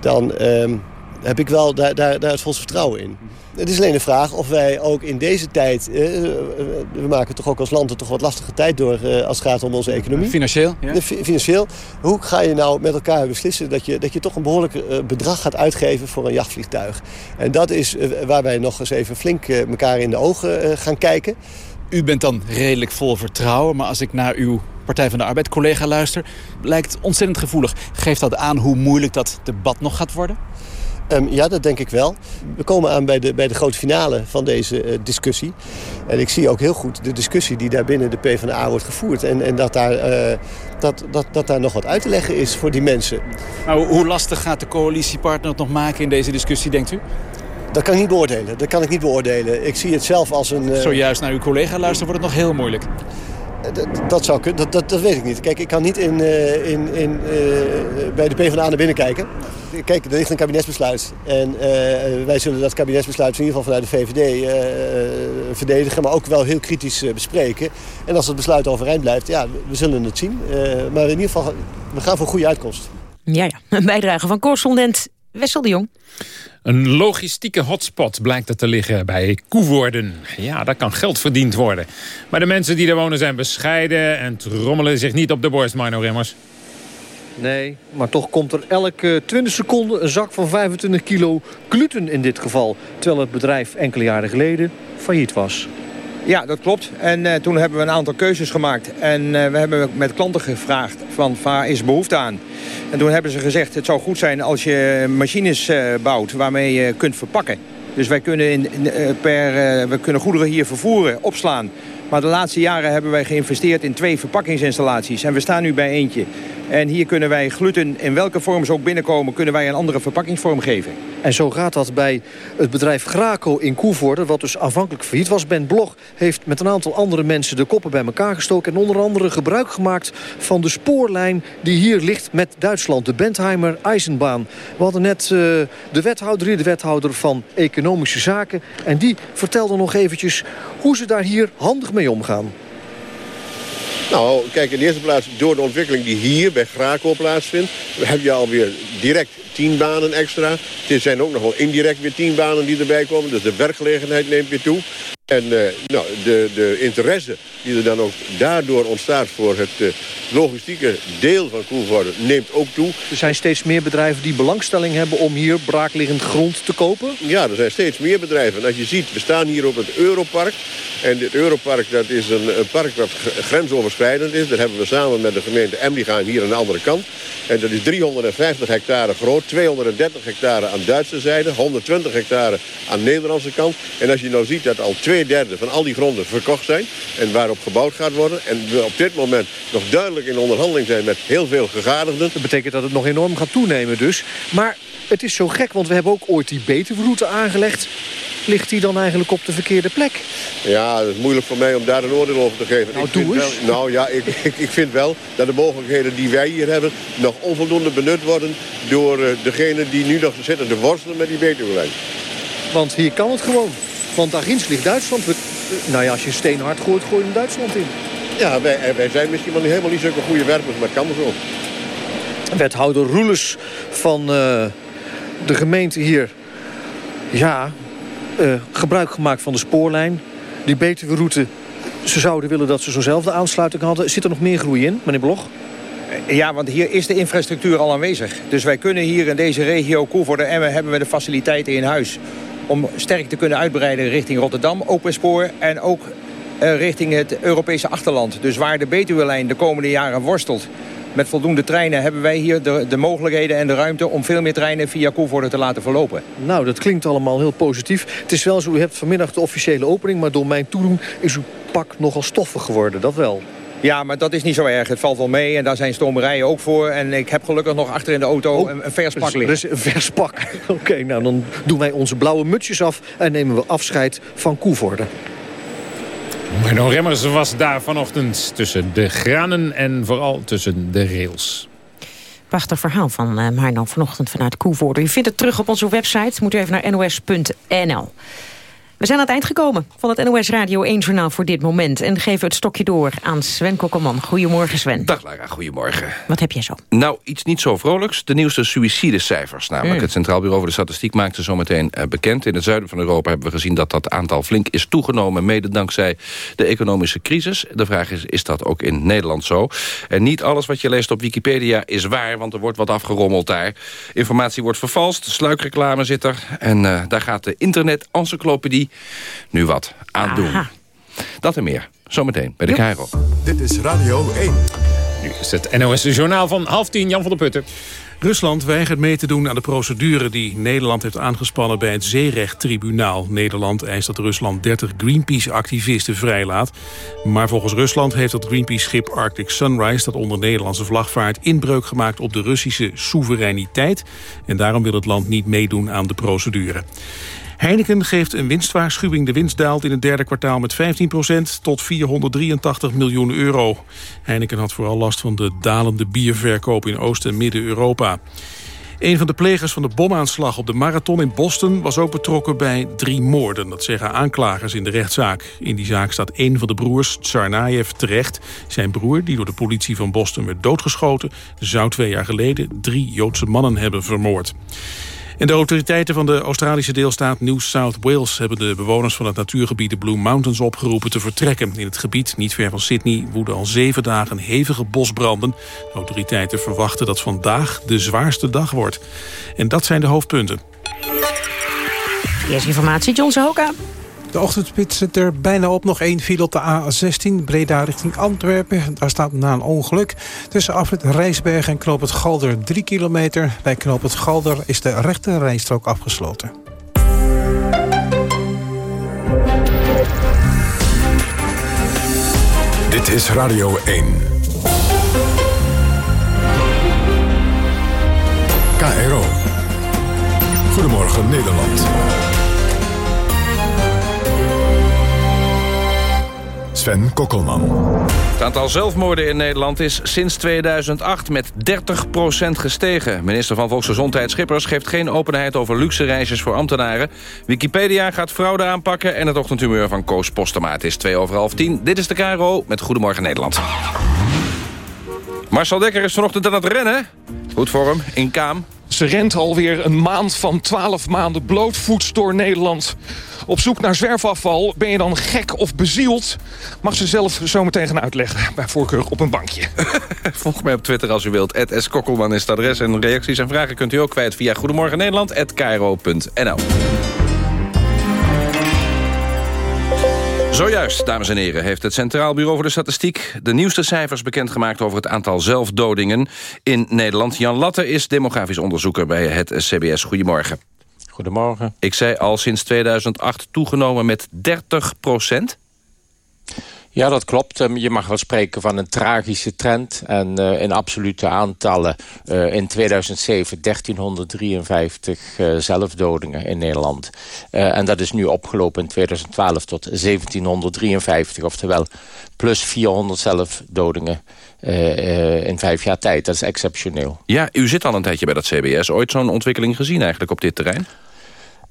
dan ehm, heb ik wel daar, daar, daar het volste vertrouwen in. Het is alleen de vraag of wij ook in deze tijd... eh, we maken toch ook als land er toch wat lastige tijd door... eh, als het gaat om onze economie. Financieel, ja. Financieel. Hoe ga je nou met elkaar beslissen dat je, dat je toch een behoorlijk eh, bedrag gaat uitgeven voor een jachtvliegtuig? En dat is eh, waar wij nog eens even flink eh, elkaar in de ogen eh, gaan kijken. U bent dan redelijk vol vertrouwen, maar als ik naar uw Partij van de Arbeid collega luister... lijkt ontzettend gevoelig. Geeft dat aan hoe moeilijk dat debat nog gaat worden? Ehm, ja, dat denk ik wel. We komen aan bij de, bij de grote finale van deze eh, discussie. En ik zie ook heel goed de discussie die daar binnen de PvdA wordt gevoerd. En, en dat, daar, eh, dat, dat, dat daar nog wat uit te leggen is voor die mensen. Nou, hoe lastig gaat de coalitiepartner het nog maken in deze discussie, denkt u? Dat kan ik niet beoordelen. Dat kan ik niet beoordelen. Ik zie het zelf als een... eh, Zojuist naar uw collega luisteren wordt het nog heel moeilijk. Dat, dat zou kunnen, dat, dat, weet ik niet. Kijk, ik kan niet in, eh, in, in, eh, bij de PvdA naar binnen kijken. Kijk, er ligt een kabinetsbesluit. En eh, wij zullen dat kabinetsbesluit in ieder geval vanuit de VVD eh, verdedigen... maar ook wel heel kritisch eh, bespreken. En als het besluit overeind blijft, ja, we zullen het zien. Eh, maar in ieder geval, we gaan voor een goede uitkomst. Ja, ja. Een bijdrage van correspondent Wessel de Jong. Een logistieke hotspot blijkt er te liggen bij Koevoorden. Ja, daar kan geld verdiend worden. Maar de mensen die er wonen zijn bescheiden... en trommelen zich niet op de borst, Marno Remmers. Nee, maar toch komt er elke 20 seconden een zak van 25 kilo gluten in dit geval. Terwijl het bedrijf enkele jaren geleden failliet was. Ja, dat klopt. En eh, toen hebben we een aantal keuzes gemaakt. En eh, we hebben met klanten gevraagd van waar is behoefte aan. En toen hebben ze gezegd het zou goed zijn als je machines eh, bouwt waarmee je kunt verpakken. Dus wij kunnen, in, per, we kunnen goederen hier vervoeren, opslaan. Maar de laatste jaren hebben wij geïnvesteerd in twee verpakkingsinstallaties. En we staan nu bij eentje. En hier kunnen wij gluten, in welke vorm ze ook binnenkomen... kunnen wij een andere verpakkingsvorm geven. En zo gaat dat bij het bedrijf Graco in Koevoorde... wat dus aanvankelijk failliet was. Ben Blog heeft met een aantal andere mensen de koppen bij elkaar gestoken... en onder andere gebruik gemaakt van de spoorlijn die hier ligt met Duitsland. De Bentheimer Eisenbahn. We hadden net eh, de wethouder hier, de wethouder van Economische Zaken... en die vertelde nog eventjes hoe ze daar hier handig mee omgaan. Nou, kijk, in de eerste plaats door de ontwikkeling die hier bij Graco plaatsvindt... heb je alweer direct tien banen extra. Er zijn ook nog wel indirect weer tien banen die erbij komen. Dus de werkgelegenheid neemt weer toe. En eh, nou, de, de interesse die er dan ook daardoor ontstaat voor het eh, logistieke deel van Koevoorde neemt ook toe. Er zijn steeds meer bedrijven die belangstelling hebben om hier braakliggend grond te kopen. Ja, er zijn steeds meer bedrijven. En als je ziet, we staan hier op het Europark. En dit Europark dat is een, een park dat grensoverschrijdend is. Dat hebben we samen met de gemeente Emligaan hier aan de andere kant. En dat is 350 hectare groot, 230 hectare aan Duitse zijde, 120 hectare aan Nederlandse kant. En als je nou ziet dat al twee derde van al die gronden verkocht zijn en waarop gebouwd gaat worden. En we op dit moment nog duidelijk in onderhandeling zijn met heel veel gegadigden. Dat betekent dat het nog enorm gaat toenemen dus. Maar het is zo gek, want we hebben ook ooit die Betuweroute aangelegd. Ligt die dan eigenlijk op de verkeerde plek? Ja, het is moeilijk voor mij om daar een oordeel over te geven. Nou, ik vind wel, nou ja, ik, ik, ik vind wel dat de mogelijkheden die wij hier hebben... nog onvoldoende benut worden door eh, degene die nu nog zitten te worstelen met die Betuwe-lijn. Want hier kan het gewoon. Want daar ginds ligt Duitsland. We- nou ja, als je een steen hard gooit, gooi je hem Duitsland in. Ja, wij, eh, wij zijn misschien wel niet, helemaal niet zulke goede werpers, maar het kan zo. Wethouder Roeles van eh, de gemeente hier. Ja, eh, gebruik gemaakt van de spoorlijn. Die Betuwe-route, ze zouden willen dat ze zo'nzelfde aansluiting hadden. Zit er nog meer groei in, meneer Blog? Ja, want hier is de infrastructuur al aanwezig. Dus wij kunnen hier in deze regio Koevoorde Emmen hebben we de faciliteiten in huis. Om sterk te kunnen uitbreiden richting Rotterdam, open spoor. En ook eh, richting het Europese achterland. Dus waar de Betuwe-lijn de komende jaren worstelt met voldoende treinen... hebben wij hier de, de mogelijkheden en de ruimte om veel meer treinen via Koevoorde te laten verlopen. Nou, dat klinkt allemaal heel positief. Het is wel zo, u hebt vanmiddag de officiële opening... maar door mijn toedoen is uw pak nogal stoffig geworden, dat wel. Ja, maar dat is niet zo erg. Het valt wel mee en daar zijn stomerijen ook voor. En ik heb gelukkig nog achter in de auto een, een vers pak Dus- liggen. dus een vers pak. Oké, nou dan doen wij onze blauwe mutsjes af... en nemen we afscheid van Koevoorde. Marno Remmers was daar vanochtend tussen de granen en vooral tussen de rails. Prachtig verhaal van uh, Marno vanochtend vanuit Koevoorde. U vindt het terug op onze website. Moet u even naar nos.nl. We zijn aan het eind gekomen van het NOS Radio 1 Journaal voor dit moment. En geven het stokje door aan Sven Kokkelman. Goedemorgen Sven. Dag Lara, goedemorgen. Wat heb jij zo? Nou, iets niet zo vrolijks. De nieuwste suïcidecijfers. Namelijk Mm. het Centraal Bureau voor de Statistiek maakte zometeen eh, bekend. In het zuiden van Europa hebben we gezien dat dat aantal flink is toegenomen. Mede dankzij de economische crisis. De vraag is, is dat ook in Nederland zo? En niet alles wat je leest op Wikipedia is waar. Want er wordt wat afgerommeld daar. Informatie wordt vervalst. Sluikreclame zit er. En eh, daar gaat de internet-encyclopedie nu wat aan doen. Dat en meer. Zometeen bij de Cairo. Dit is Radio 1. Nu is het NOS Journaal van half tien, Jan van der Putten. Rusland weigert mee te doen aan de procedure die Nederland heeft aangespannen bij het Zeerechttribunaal. Nederland eist dat Rusland 30 Greenpeace-activisten vrijlaat. Maar volgens Rusland heeft het Greenpeace-schip Arctic Sunrise... dat onder Nederlandse vlag vaart, inbreuk gemaakt op de Russische soevereiniteit. En daarom wil het land niet meedoen aan de procedure. Heineken geeft een winstwaarschuwing. De winst daalt in het derde kwartaal met 15% tot 483 miljoen euro. Heineken had vooral last van de dalende bierverkoop in Oost- en Midden-Europa. Een van de plegers van de bomaanslag op de marathon in Boston... was ook betrokken bij drie moorden. Dat zeggen aanklagers in de rechtszaak. In die zaak staat één van de broers, Tsarnaev, terecht. Zijn broer, die door de politie van Boston werd doodgeschoten... zou twee jaar geleden drie Joodse mannen hebben vermoord. De autoriteiten van de Australische deelstaat New South Wales... hebben de bewoners van het natuurgebied de Blue Mountains opgeroepen te vertrekken. In het gebied, niet ver van Sydney, woeden al zeven dagen hevige bosbranden. De autoriteiten verwachten dat vandaag de zwaarste dag wordt. En dat zijn de hoofdpunten. Eerst informatie, John Hoka. De ochtendspits zit er bijna op. Nog één file op de A16, Breda richting Antwerpen. Daar staat na een ongeluk. Tussen afrit Rijsberg en Knoop het Galder 3 kilometer. Bij Knoop het Galder is de rechte rijstrook afgesloten. Dit is Radio 1. KRO. Goedemorgen Nederland. Sven Kokkelman. Het aantal zelfmoorden in Nederland is sinds 2008 met 30% gestegen. Minister van Volksgezondheid Schippers geeft geen openheid over luxe reisjes voor ambtenaren. Wikipedia gaat fraude aanpakken en het ochtendhumeur van Koos Postema. Het is 2 over half 10. Dit is de KRO met Goedemorgen Nederland. Marcel Dekker is vanochtend aan het rennen. Goed voor hem, in Kaam. Ze rent alweer een maand van 12 maanden blootvoets door Nederland. Op zoek naar zwerfafval. Ben je dan gek of bezield? Mag ze zelf zo meteen gaan uitleggen. Bij voorkeur op een bankje. Volg mij op Twitter als u wilt. S. Kokkelman is het adres. En reacties en vragen kunt u ook kwijt via Goedemorgen. Zojuist, dames en heren, heeft het Centraal Bureau voor de Statistiek... de nieuwste cijfers bekendgemaakt over het aantal zelfdodingen in Nederland. Jan Latte is demografisch onderzoeker bij het CBS. Goedemorgen. Goedemorgen. Ik zei al sinds 2008 toegenomen met 30 procent. Ja, dat klopt. Ehm, Je mag wel spreken van een tragische trend. En eh, in absolute aantallen eh, in 2007 1353 eh, zelfdodingen in Nederland. Eh, en dat is nu opgelopen in 2012 tot 1753. Oftewel plus 400 zelfdodingen in vijf jaar tijd. Dat is exceptioneel. Ja, u zit al een tijdje bij dat CBS. Ooit zo'n ontwikkeling gezien eigenlijk op dit terrein?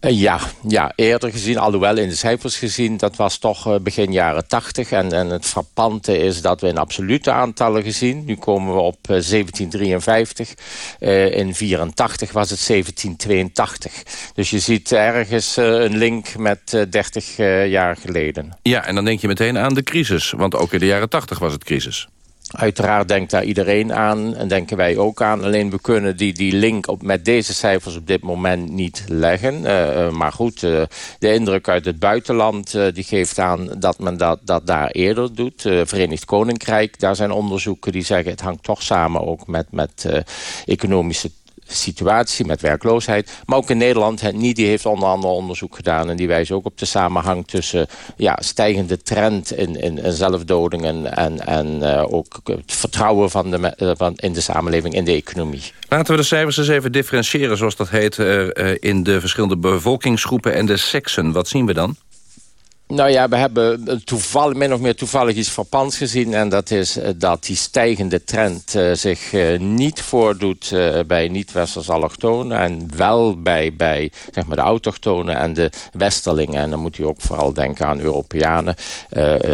Eh, ja, ja, eerder gezien, alhoewel in de cijfers gezien... dat was toch eh, begin jaren 80. En, en het frappante is dat we in absolute aantallen gezien... nu komen we op eh, 1753. Eh, in 84 was het 1782. Dus je ziet ergens een link met eh, 30 eh, jaar geleden. Ja, en dan denk je meteen aan de crisis. Want ook in de jaren 80 was het crisis. Uiteraard denkt daar iedereen aan en denken wij ook aan. Alleen we kunnen die, die link op, met deze cijfers op dit moment niet leggen. Uh, maar goed, uh, de indruk uit het buitenland die geeft aan dat men dat, dat daar eerder doet. Verenigd Koninkrijk, daar zijn onderzoeken die zeggen... het hangt toch samen ook met, met economische situatie met werkloosheid. Maar ook in Nederland, het NIDI heeft onder andere onderzoek gedaan... en die wijzen ook op de samenhang tussen ja, stijgende trend in, in, in zelfdodingen... en, en uh, ook het vertrouwen van de, uh, van in de samenleving, in de economie. Laten we de cijfers eens even differentiëren, zoals dat heet... Uh, in de verschillende bevolkingsgroepen en de seksen. Wat zien we dan? Nou ja, we hebben toevallig, min of meer toevallig iets verpans gezien. En dat is eh, dat die stijgende trend uh, zich uh, niet voordoet bij niet-westers allochtonen. En wel bij, bij zeg maar, de autochtonen en de westerlingen. En dan moet u ook vooral denken aan Europeanen,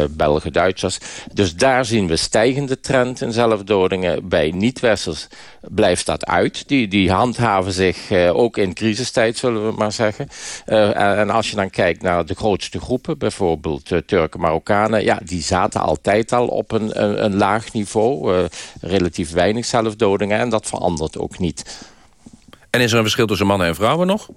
Belgen, Duitsers. Dus daar zien we stijgende trend in zelfdodingen. Bij niet-westers blijft dat uit. Die, die handhaven zich ook in crisistijd, zullen we maar zeggen. en als je dan kijkt naar de grootste groepen bijvoorbeeld uh, Turken, Marokkanen... ja, die zaten altijd al op een, een, een laag niveau. Uh, relatief weinig zelfdodingen en dat verandert ook niet. En is er een verschil tussen mannen en vrouwen nog?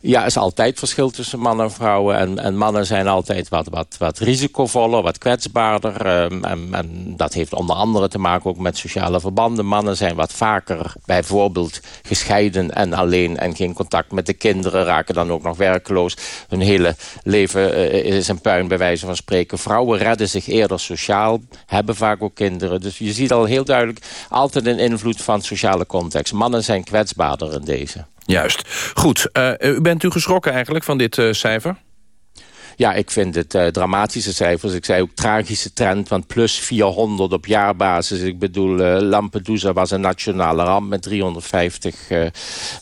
Ja, er is altijd verschil tussen mannen en vrouwen. En, en mannen zijn altijd wat, wat, wat risicovoller, wat kwetsbaarder. Um, en, en, dat heeft onder andere te maken ook met sociale verbanden. Mannen zijn wat vaker bijvoorbeeld gescheiden en alleen... en geen contact met de kinderen, raken dan ook nog werkloos. Hun hele leven uh, is een puin bij wijze van spreken. Vrouwen redden zich eerder sociaal, hebben vaak ook kinderen. Dus je ziet al heel duidelijk altijd een invloed van sociale context. Mannen zijn kwetsbaarder in deze. Juist. Goed. Uh, u bent u geschrokken eigenlijk van dit uh, cijfer? Ja, ik vind het uh, dramatische cijfers. Ik zei ook tragische trend, want plus 400 op jaarbasis. Ik bedoel, uh, Lampedusa was een nationale ramp met 350 uh,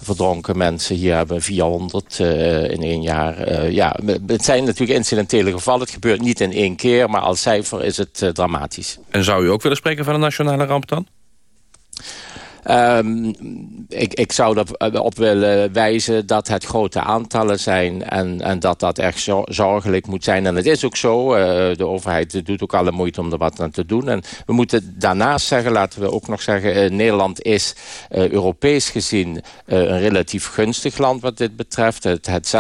verdronken mensen. Hier hebben 400 in één jaar. ja, het zijn natuurlijk incidentele gevallen. Het gebeurt niet in één keer, maar als cijfer is het dramatisch. En zou u ook willen spreken van een nationale ramp dan? Um, ik, ik zou erop willen wijzen dat het grote aantallen zijn... en, en dat dat echt zorgelijk moet zijn. En het is ook zo. Uh, de overheid doet ook alle moeite om er wat aan te doen. En we moeten daarnaast zeggen, laten we ook nog zeggen... Uh, Nederland is Europees gezien een relatief gunstig land wat dit betreft. Het, het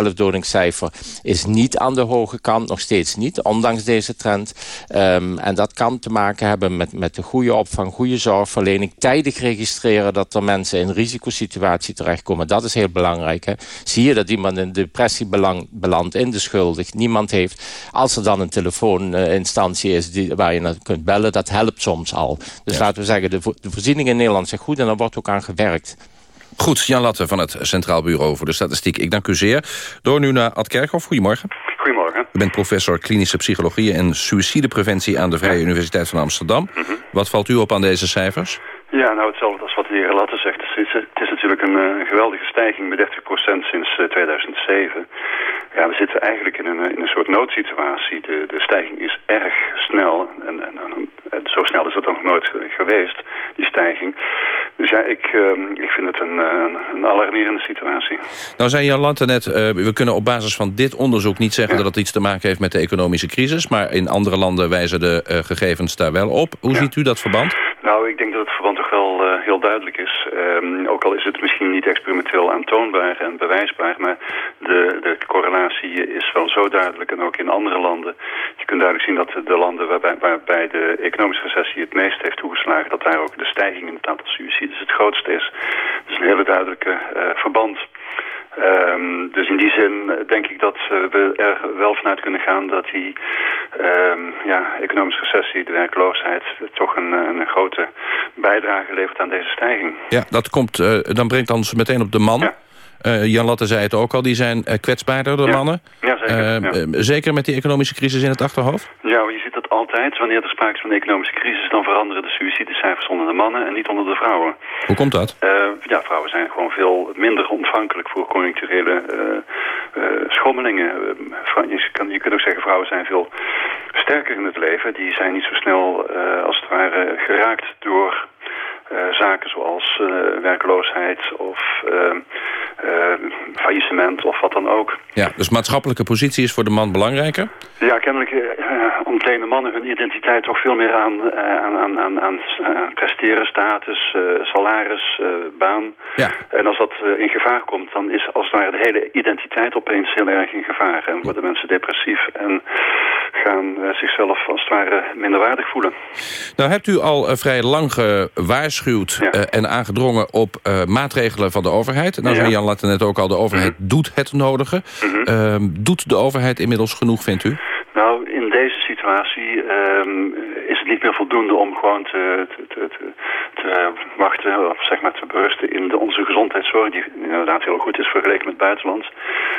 is niet aan de hoge kant, nog steeds niet... ondanks deze trend. Um, en dat kan te maken hebben met, met de goede opvang, goede zorgverlening... tijdig registreren dat er mensen in risicosituatie terechtkomen. Dat is heel belangrijk. Hè? Zie je dat iemand in depressie belandt in de schuldig, niemand heeft. Als er dan een telefooninstantie is die, waar je naar kunt bellen, dat helpt soms al. Dus ja. laten we zeggen, de, vo de voorzieningen in Nederland zijn goed en er wordt ook aan gewerkt. Goed, Jan Latte van het Centraal Bureau voor de Statistiek. Ik dank u zeer. Door nu naar Ad Kerkhoff. Goedemorgen. Goedemorgen. U bent professor klinische psychologie en suïcidepreventie aan de Vrije Universiteit van Amsterdam. Mm -hmm. Wat valt u op aan deze cijfers? Ja, nou hetzelfde als wat de heer Latte zegt. Het is, natuurlijk een, een, geweldige stijging met 30% sinds uh, 2007. Ja, we zitten eigenlijk in een, in een soort noodsituatie. De, de stijging is erg snel. En, en, en, zo snel is dat nog nooit geweest, die stijging. Dus ja, ik, uh, ik vind het een, een, alarmerende situatie. Nou zei Jan Latte net, uh, we kunnen op basis van dit onderzoek niet zeggen... Ja. dat het iets te maken heeft met de economische crisis. Maar in andere landen wijzen de uh, gegevens daar wel op. Hoe ja. ziet u dat verband? Nou, ik denk dat het verband toch wel uh, heel duidelijk is. Um, ook al is het misschien niet experimenteel aantoonbaar en bewijsbaar... maar de, de correlatie is wel zo duidelijk. En ook in andere landen. Je kunt duidelijk zien dat de landen waarbij, waarbij de economische recessie het meest heeft toegeslagen... dat daar ook de stijging in het aantal suicides het grootste is. Dat is een hele duidelijke uh, verband. Um, dus in die zin denk ik dat uh, we er wel vanuit kunnen gaan dat die um, ja, economische recessie, de werkloosheid, toch een, een grote bijdrage levert aan deze stijging. Ja, dat komt, uh, dan brengt ons meteen op de man. Ja. Uh, Jan Latte zei het ook al, die zijn kwetsbaarder, de ja. mannen. Ja, zeker. Uh, zeker met die economische crisis in het achterhoofd? Ja, je ziet dat altijd. Wanneer er sprake is van een economische crisis... dan veranderen de suïcidecijfers onder de mannen en niet onder de vrouwen. Hoe komt dat? ja, vrouwen zijn gewoon veel minder ontvankelijk voor conjuncturele schommelingen. je, kan, je kunt ook zeggen, vrouwen zijn veel sterker in het leven. Die zijn niet zo snel, als het ware, geraakt door... Uh, zaken zoals uh, werkloosheid of uh, faillissement of wat dan ook. Ja, dus maatschappelijke positie is voor de man belangrijker? Ja, kennelijk ontlenen mannen hun identiteit toch veel meer aan, aan, aan, aan, aan presteren, status, salaris, baan. Ja. En als dat in gevaar komt, dan is als het ware de hele identiteit opeens heel erg in gevaar. En worden mensen depressief en gaan zichzelf als het ware minderwaardig voelen. Nou hebt u al vrij lang gewaarschuwd ja. en aangedrongen op maatregelen van de overheid. Nou zei Jan Latte net ook al, de overheid -hmm. doet het nodige. -hmm. uh, doet de overheid inmiddels genoeg, vindt u? Nou, in deze situatie um, is het niet meer voldoende om gewoon te, te, te, te eh, wachten, of zeg maar te berusten in de, onze gezondheidszorg, die inderdaad heel goed is vergeleken met het buitenland.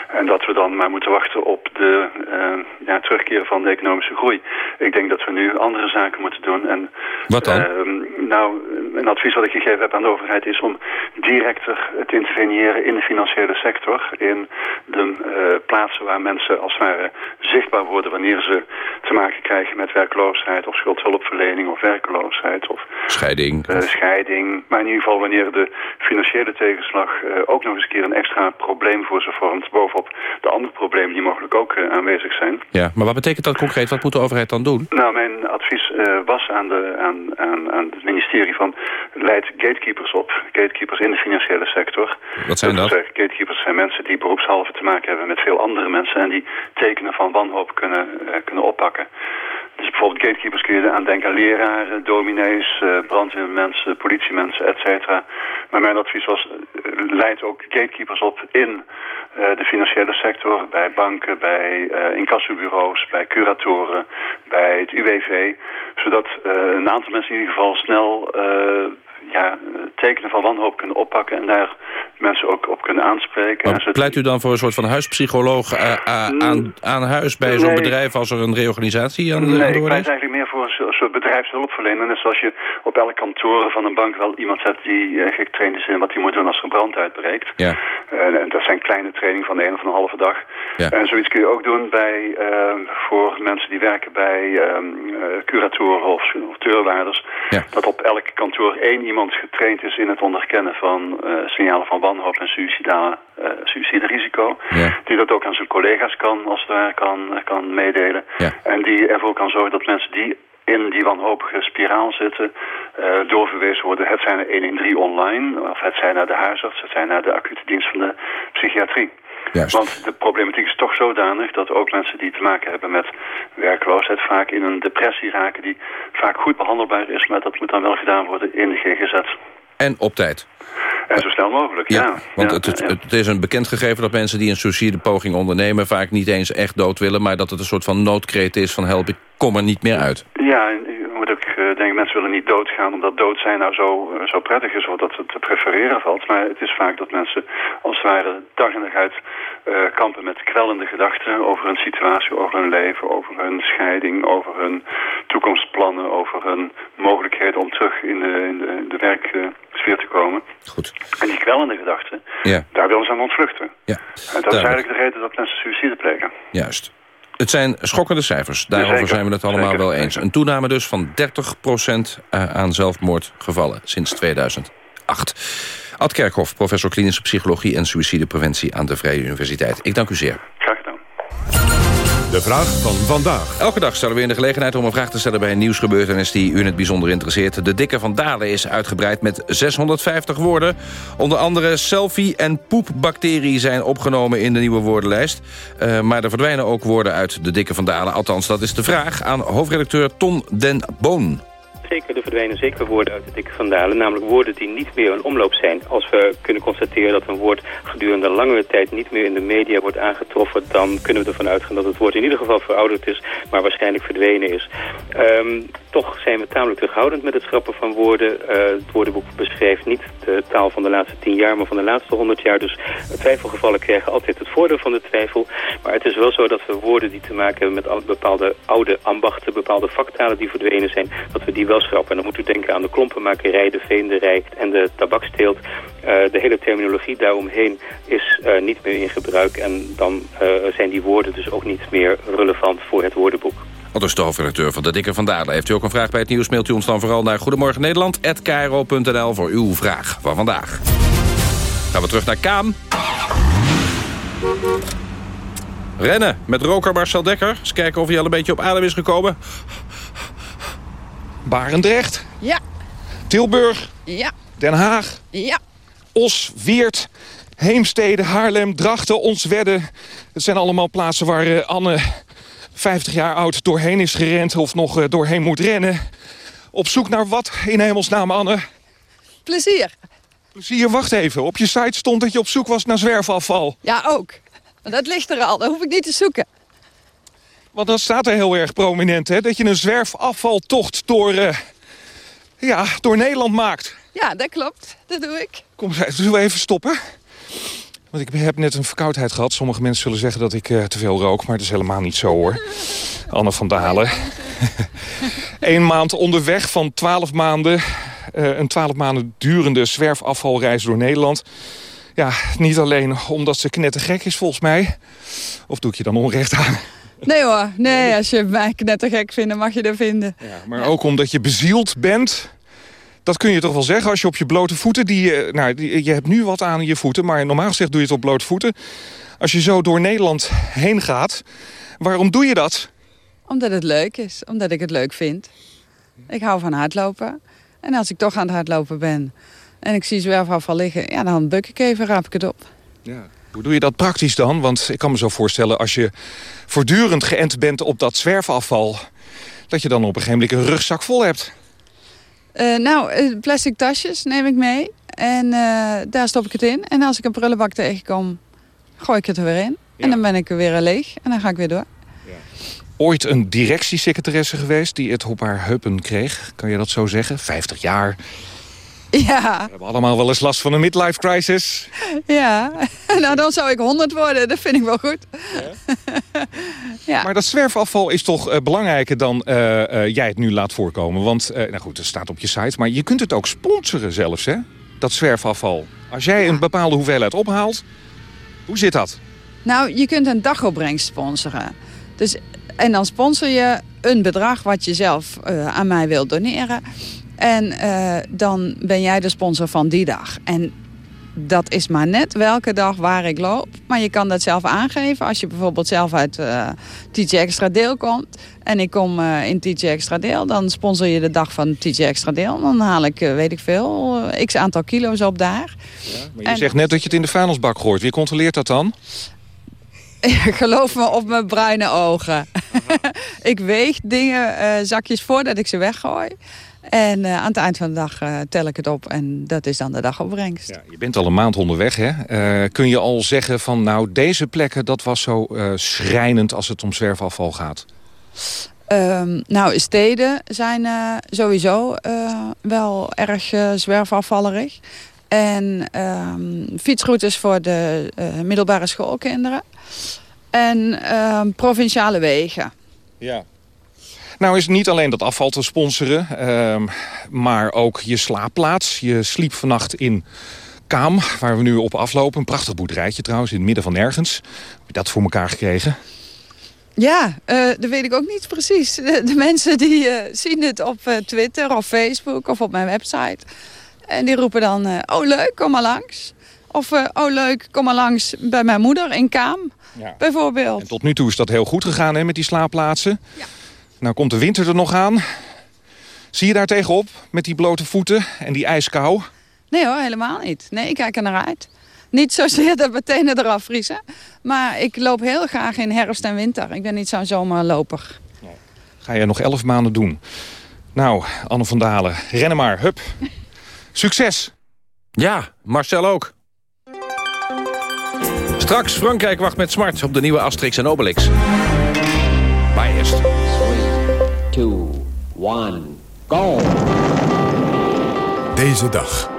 En dat we dan maar moeten wachten op de uh, ja, terugkeer van de economische groei. Ik denk dat we nu andere zaken moeten doen. En, Wat dan? Uh, nou, een advies wat ik gegeven heb aan de overheid is om directer te interveneren in de financiële sector. In de uh, plaatsen waar mensen als het ware zichtbaar worden wanneer ze te maken krijgen met werkloosheid of schuldhulpverlening of werkloosheid of scheiding. Uh, scheiding. Maar in ieder geval wanneer de financiële tegenslag uh, ook nog eens een keer een extra probleem voor ze vormt. Bovenop de andere problemen die mogelijk ook aanwezig zijn. Ja, maar wat betekent dat concreet? Wat moet de overheid dan doen? Nou, mijn advies was aan, de, aan, aan, aan het ministerie van leid gatekeepers op. Gatekeepers in de financiële sector. Wat zijn dat? dat? Gatekeepers zijn mensen die beroepshalve te maken hebben met veel andere mensen. En die tekenen van wanhoop kunnen, kunnen oppakken. Dus bijvoorbeeld gatekeepers kun je aan denken aan leraren, dominees, uh, brandweermensen, politiemensen, et cetera. Maar mijn advies was, uh, leid ook gatekeepers op in uh, de financiële sector, bij banken, bij incassobureaus, bij curatoren, bij het UWV. Zodat een aantal mensen in ieder geval snel ja, tekenen van wanhoop kunnen oppakken en daar mensen ook op kunnen aanspreken. Maar pleit u dan voor een soort van huispsycholoog uh, uh, aan, aan huis bij zo'n Nee. bedrijf als er een reorganisatie aan de, Nee, ik pleit eigenlijk meer voor een soort- bedrijfshulpverlener. Net zoals je op elk kantoor van een bank wel iemand zet die eh, getraind is in wat hij moet doen als er een brand uitbreekt. Ja. En, en dat zijn kleine trainingen van de een of een halve dag. Ja. En zoiets kun je ook doen bij, voor mensen die werken bij ehm, eh, curatoren of, of deurwaarders. Dat op elk kantoor één iemand getraind is in het onderkennen van eh, signalen van wanhoop en suïcidale, eh suïciderisico. Die dat ook aan zijn collega's kan, als het ware, kan, eh, kan meedelen. En die ervoor kan zorgen dat mensen die in die wanhopige spiraal zitten, eh, doorverwezen worden. Het zijn naar 113 online, of het zijn naar de huisarts, het zijn naar de acute dienst van de psychiatrie. Want de problematiek is toch zodanig dat ook mensen die te maken hebben met werkloosheid vaak in een depressie raken die vaak goed behandelbaar is, maar dat moet dan wel gedaan worden in de GGZ. En op tijd. En zo snel mogelijk, ja. Want het, het, het is een bekend gegeven dat mensen die een suicidepoging ondernemen... vaak niet eens echt dood willen, maar dat het een soort van noodkreet is van help, ik kom er niet meer uit. Ja, je moet ook eh, denken, mensen willen niet doodgaan omdat dood zijn nou zo, eh, zo prettig is of dat het te prefereren valt. Maar het is vaak dat mensen als het ware dag uit eh, kampen met kwellende gedachten over hun situatie, over hun leven, over hun scheiding, over hun toekomstplannen, over hun mogelijkheden om terug in de, in de, de werksfeer te komen. Goed. En die kwellende gedachten, Ja, daar willen ze aan ontvluchten. ja. En dat is eigenlijk de reden dat mensen suïcide plegen. Juist. Het zijn schokkende cijfers. Daarover zijn we het allemaal wel eens. Een toename dus van 30% aan zelfmoordgevallen sinds 2008. Ad Kerkhoff, professor klinische psychologie en suïcidepreventie aan de Vrije Universiteit. Ik dank u zeer. De vraag van vandaag. Elke dag stellen we in de gelegenheid om een vraag te stellen bij een nieuwsgebeurtenis die u in het bijzonder interesseert. De dikke van Dalen is uitgebreid met 650 woorden. Onder andere selfie en poepbacterie zijn opgenomen in de nieuwe woordenlijst. Eh, maar er verdwijnen ook woorden uit de dikke van Dalen. Althans, dat is de vraag aan hoofdredacteur Ton den Boon. Zeker, er verdwijnen zeker woorden uit de dikke vandalen. Namelijk woorden die niet meer in omloop zijn. Als we kunnen constateren dat een woord gedurende langere tijd niet meer in de media wordt aangetroffen... dan kunnen we ervan uitgaan dat het woord in ieder geval verouderd is... maar waarschijnlijk verdwenen is. Ehm, toch zijn we tamelijk terughoudend met het schrappen van woorden. Eh, het woordenboek beschrijft niet de taal van de laatste tien jaar... maar van de laatste honderd jaar. Dus twijfelgevallen krijgen altijd het voordeel van de twijfel. Maar het is wel zo dat we woorden die te maken hebben met al- bepaalde oude ambachten... bepaalde vaktalen die verdwenen zijn, dat we die wel En dan moet u denken aan de klompenmakerij, de veenderij en de tabaksteelt. Eh, de hele terminologie daaromheen is eh, niet meer in gebruik. En dan eh, zijn die woorden dus ook niet meer relevant voor het woordenboek. Al dus de hoofdredacteur van de dikke van. Heeft u ook een vraag bij het nieuws, mailt u ons dan vooral naar Goedemorgen Nederland@kro.nl voor uw vraag van vandaag. Gaan we terug naar Kaam. Rennen met roker Marcel Dekker. Eens kijken of hij al een beetje op adem is gekomen. Barendrecht, Ja, Tilburg, ja, Den Haag, ja. Os, Weert, Heemstede, Haarlem, Drachten, Onstwedde. Het zijn allemaal plaatsen waar eh, Anne, 50 jaar oud, doorheen is gerend... of nog eh, doorheen moet rennen. Op zoek naar wat in hemelsnaam, Anne? Plezier. Plezier, wacht even. Op je site stond dat je op zoek was naar zwerfafval. Ja, ook. Dat ligt er al, dat hoef ik niet te zoeken. Want dat staat er heel erg prominent, hè? Dat je een zwerfafvaltocht door, eh, ja, door Nederland maakt. Ja, dat klopt. Dat doe ik. Kom, zullen we even stoppen? Want ik heb net een verkoudheid gehad. Sommige mensen zullen zeggen dat ik uh, te veel rook, maar dat is helemaal niet zo hoor. Anne van Dalen. Eén maand onderweg van twaalf maanden. Uh, een twaalf maanden durende zwerfafvalreis door Nederland. Ja, niet alleen omdat ze knettergek is volgens mij. Of doe ik je dan onrecht aan? Nee hoor, nee, als je mij knettergek vindt, mag je dat vinden. Ja, maar ook omdat je bezield bent dat kun je toch wel zeggen als je op je blote voeten... Die, nou, die, je hebt nu wat aan je voeten, maar normaal gezegd doe je het op blote voeten. Als je zo door Nederland heen gaat, waarom doe je dat? Omdat het leuk is, omdat ik het leuk vind. Ik hou van hardlopen. En als ik toch aan het hardlopen ben en ik zie zwerfafval liggen... ja, dan buk ik even, raap ik het op. Ja. Hoe doe je dat praktisch dan? Want ik kan me zo voorstellen, als je voortdurend geënt bent op dat zwerfafval... dat je dan op een gegeven moment een rugzak vol hebt. Uh, nou, eh, plastic tasjes neem ik mee. En uh, daar stop ik het in. En als ik een prullenbak tegenkom, gooi ik het er weer in. Ja. En dan ben ik er weer leeg. En dan ga ik weer door. Ja. Ooit een directiesecretaresse geweest die het op haar heupen kreeg. Kan je dat zo zeggen? 50 jaar. Ja. We hebben allemaal wel eens last van een midlife crisis. Ja, nou dan zou ik 100 worden. Dat vind ik wel goed. Ja. ja. Maar dat zwerfafval is toch uh, belangrijker dan uh, uh, jij het nu laat voorkomen. Want, nou goed, het staat op je site. Maar je kunt het ook sponsoren zelfs, hè? Dat zwerfafval. Als jij een bepaalde hoeveelheid ophaalt, hoe zit dat? Nou, je kunt een dagopbrengst sponsoren. Dus, en dan sponsor je een bedrag wat je zelf aan mij wilt doneren... En uh, dan ben jij de sponsor van die dag. En dat is maar net welke dag waar ik loop. Maar je kan dat zelf aangeven. Als je bijvoorbeeld zelf uit uh, TJ Extra Deel komt... en ik kom uh, in TJ Extra Deel... dan sponsor je de dag van TJ Extra Deel. Dan haal ik, weet ik veel, x aantal kilo's op daar. Ja, maar je en... zegt net dat je het in de vuilnisbak gooit. Wie controleert dat dan? Geloof me op mijn bruine ogen. ik weeg dingen, zakjes voordat ik ze weggooi... En uh, aan het eind van de dag uh, tel ik het op en dat is dan de dagopbrengst. Ja, je bent al een maand onderweg, hè? Uh, kun je al zeggen van nou, deze plekken, dat was zo schrijnend als het om zwerfafval gaat? Um, nou, steden zijn sowieso wel erg zwerfafvallerig. En um, fietsroutes voor de middelbare schoolkinderen. En ehm, provinciale wegen. Ja, nou is het niet alleen dat afval te sponsoren, uh, maar ook je slaapplaats. Je sliep vannacht in Kaam, waar we nu op aflopen. Een prachtig boerderijtje trouwens, in het midden van nergens. Heb je dat voor elkaar gekregen? Ja, uh, dat weet ik ook niet precies. De, de mensen die uh, zien het op uh, Twitter of Facebook of op mijn website. En die roepen dan, oh leuk, kom maar langs. Of, oh leuk, kom maar langs bij mijn moeder in Kaam, ja. bijvoorbeeld. En tot nu toe is dat heel goed gegaan hè, met die slaapplaatsen. Ja. Nou komt de winter er nog aan. Zie je daar tegenop met die blote voeten en die ijskou? Nee hoor, helemaal niet. Nee, ik kijk er naar uit. Niet zozeer dat mijn tenen eraf vriezen. Maar ik loop heel graag in herfst en winter. Ik ben niet zo'n zomerloper. Ga je nog elf maanden doen. Nou, Anne van Dalen, rennen maar. Hup. Succes. Ja, Marcel ook. Straks Frankrijk wacht met smart op de nieuwe Asterix en Obelix. Maar eerst... 2, 1, go! Deze dag,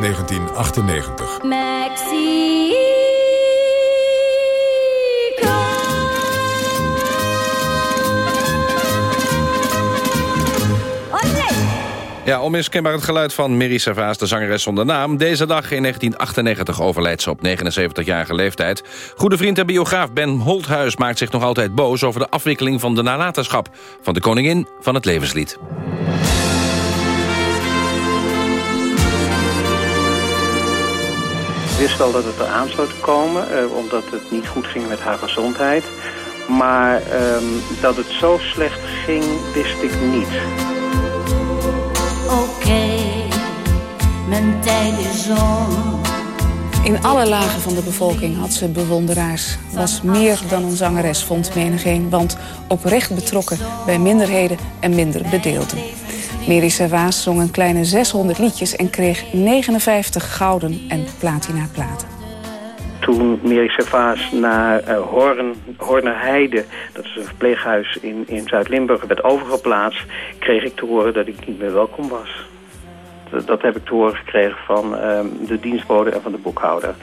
1998. Mexico. Ja, onmiskenbaar het geluid van Miri Servaas, de zangeres zonder naam. Deze dag in 1998 overlijdt ze op 79-jarige leeftijd. Goede vriend en biograaf Ben Holthuis maakt zich nog altijd boos... over de afwikkeling van de nalatenschap van de koningin van het levenslied. Ik wist wel dat het eraan zou komen, eh, omdat het niet goed ging met haar gezondheid. Maar eh, dat het zo slecht ging, wist ik niet mijn tijd is om. In alle lagen van de bevolking had ze bewonderaars. Was meer dan een zangeres, vond menigeen. Want oprecht betrokken bij minderheden en minder bedeelden. Mary Servaas zong een kleine 600 liedjes... en kreeg 59 gouden en platina platen toen Mary Servaas naar uh, Horn, Hornerheide, dat is een verpleeghuis in, in Zuid-Limburg, werd overgeplaatst, kreeg ik te horen dat ik niet meer welkom was. Dat heb ik te horen gekregen van ehm, de dienstbode en van de boekhouder.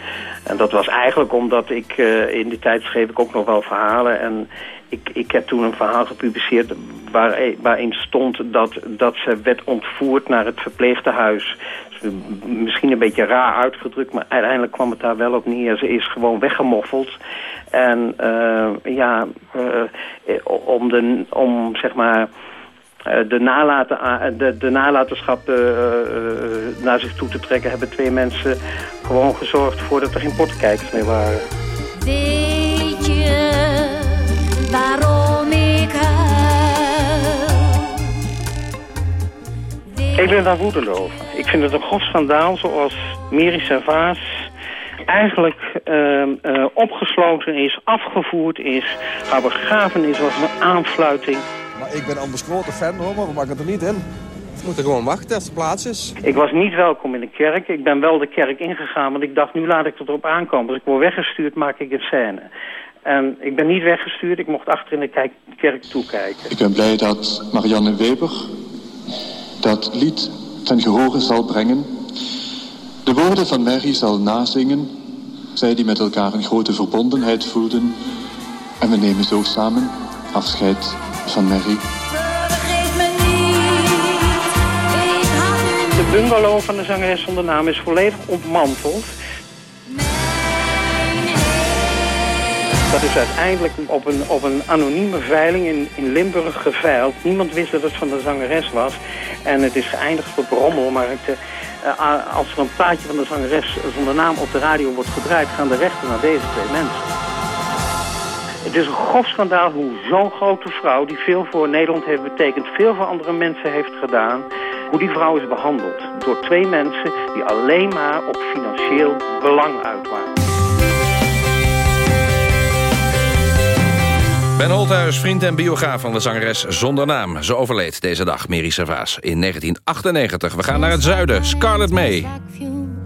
En dat was eigenlijk omdat ik in die tijd schreef ik ook nog wel verhalen. En ik, ik heb toen een verhaal gepubliceerd waar, waarin stond dat, dat ze werd ontvoerd naar het verpleegtehuis. Dus, misschien een beetje raar uitgedrukt, maar uiteindelijk kwam het daar wel op neer. Ze is gewoon weggemoffeld. En ja, om, de, om zeg maar... De, nalaten, de, de nalatenschap uh, naar zich toe te trekken... hebben twee mensen gewoon gezorgd voor dat er geen pottenkijkers meer waren. Weet je waarom ik Ik ben daar woedend over. Ik vind het een grof schandaal zoals Miri Servaas eigenlijk uh, opgesloten is, afgevoerd is. Haar begrafenis was een aanfluiting. Maar ik ben anders grote fan hoor, maar we maken het er niet in. We moeten gewoon wachten als het plaats is. Ik was niet welkom in de kerk. Ik ben wel de kerk ingegaan, want ik dacht nu laat ik het erop aankomen. Als ik word weggestuurd maak ik een scène. En ik ben niet weggestuurd, ik mocht achter in de kerk toekijken. Ik ben blij dat Marianne Weber dat lied ten gehore zal brengen. De woorden van Mary zal nazingen, zij die met elkaar een grote verbondenheid voelden. En we nemen zo samen afscheid van Mary. De bungalow van de zangeres zonder naam is volledig ontmanteld. Dat is uiteindelijk op een, op een anonieme veiling in, in Limburg geveild. Niemand wist dat het van de zangeres was. En het is geëindigd op rommel. Maar het, uh, als er een plaatje van de zangeres zonder naam op de radio wordt gedraaid... gaan de rechten naar deze twee mensen. Het is een grof schandaal hoe zo'n grote vrouw... die veel voor Nederland heeft betekend... veel voor andere mensen heeft gedaan... hoe die vrouw is behandeld. Door twee mensen die alleen maar op financieel belang uit waren. Ben Holthuis, vriend en biograaf van de zangeres zonder naam. Ze overleed deze dag, Mary Servaas, in 1998. We gaan naar het zuiden, Scarlett May.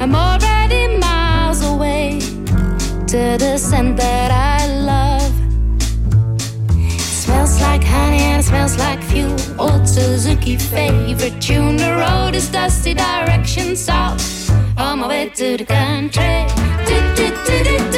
I'm already miles away to the scent that I love. It smells like honey and it smells like fuel. Old Suzuki favorite tune. The road is dusty, direction south. On my way to the country. Do, do, do,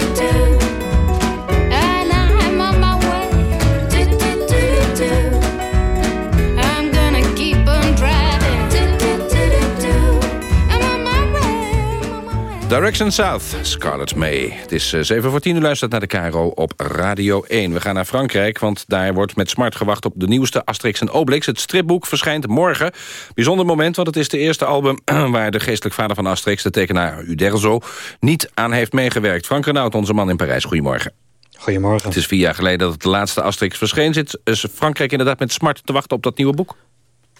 Scarlett May. Het is 7 eh, voor 10, u luistert naar de KRO op Radio 1. We gaan naar Frankrijk, want daar wordt met smart gewacht... op de nieuwste Asterix en Obelix. Het stripboek verschijnt morgen. Bijzonder moment, want het is de eerste album... waar de geestelijk vader van Asterix, de tekenaar Uderzo... niet aan heeft meegewerkt. Frank Renaud, onze man in Parijs. Goedemorgen. Goedemorgen. Het is vier jaar geleden dat het de laatste Asterix verscheen. Zit is Frankrijk inderdaad met smart te wachten op dat nieuwe boek?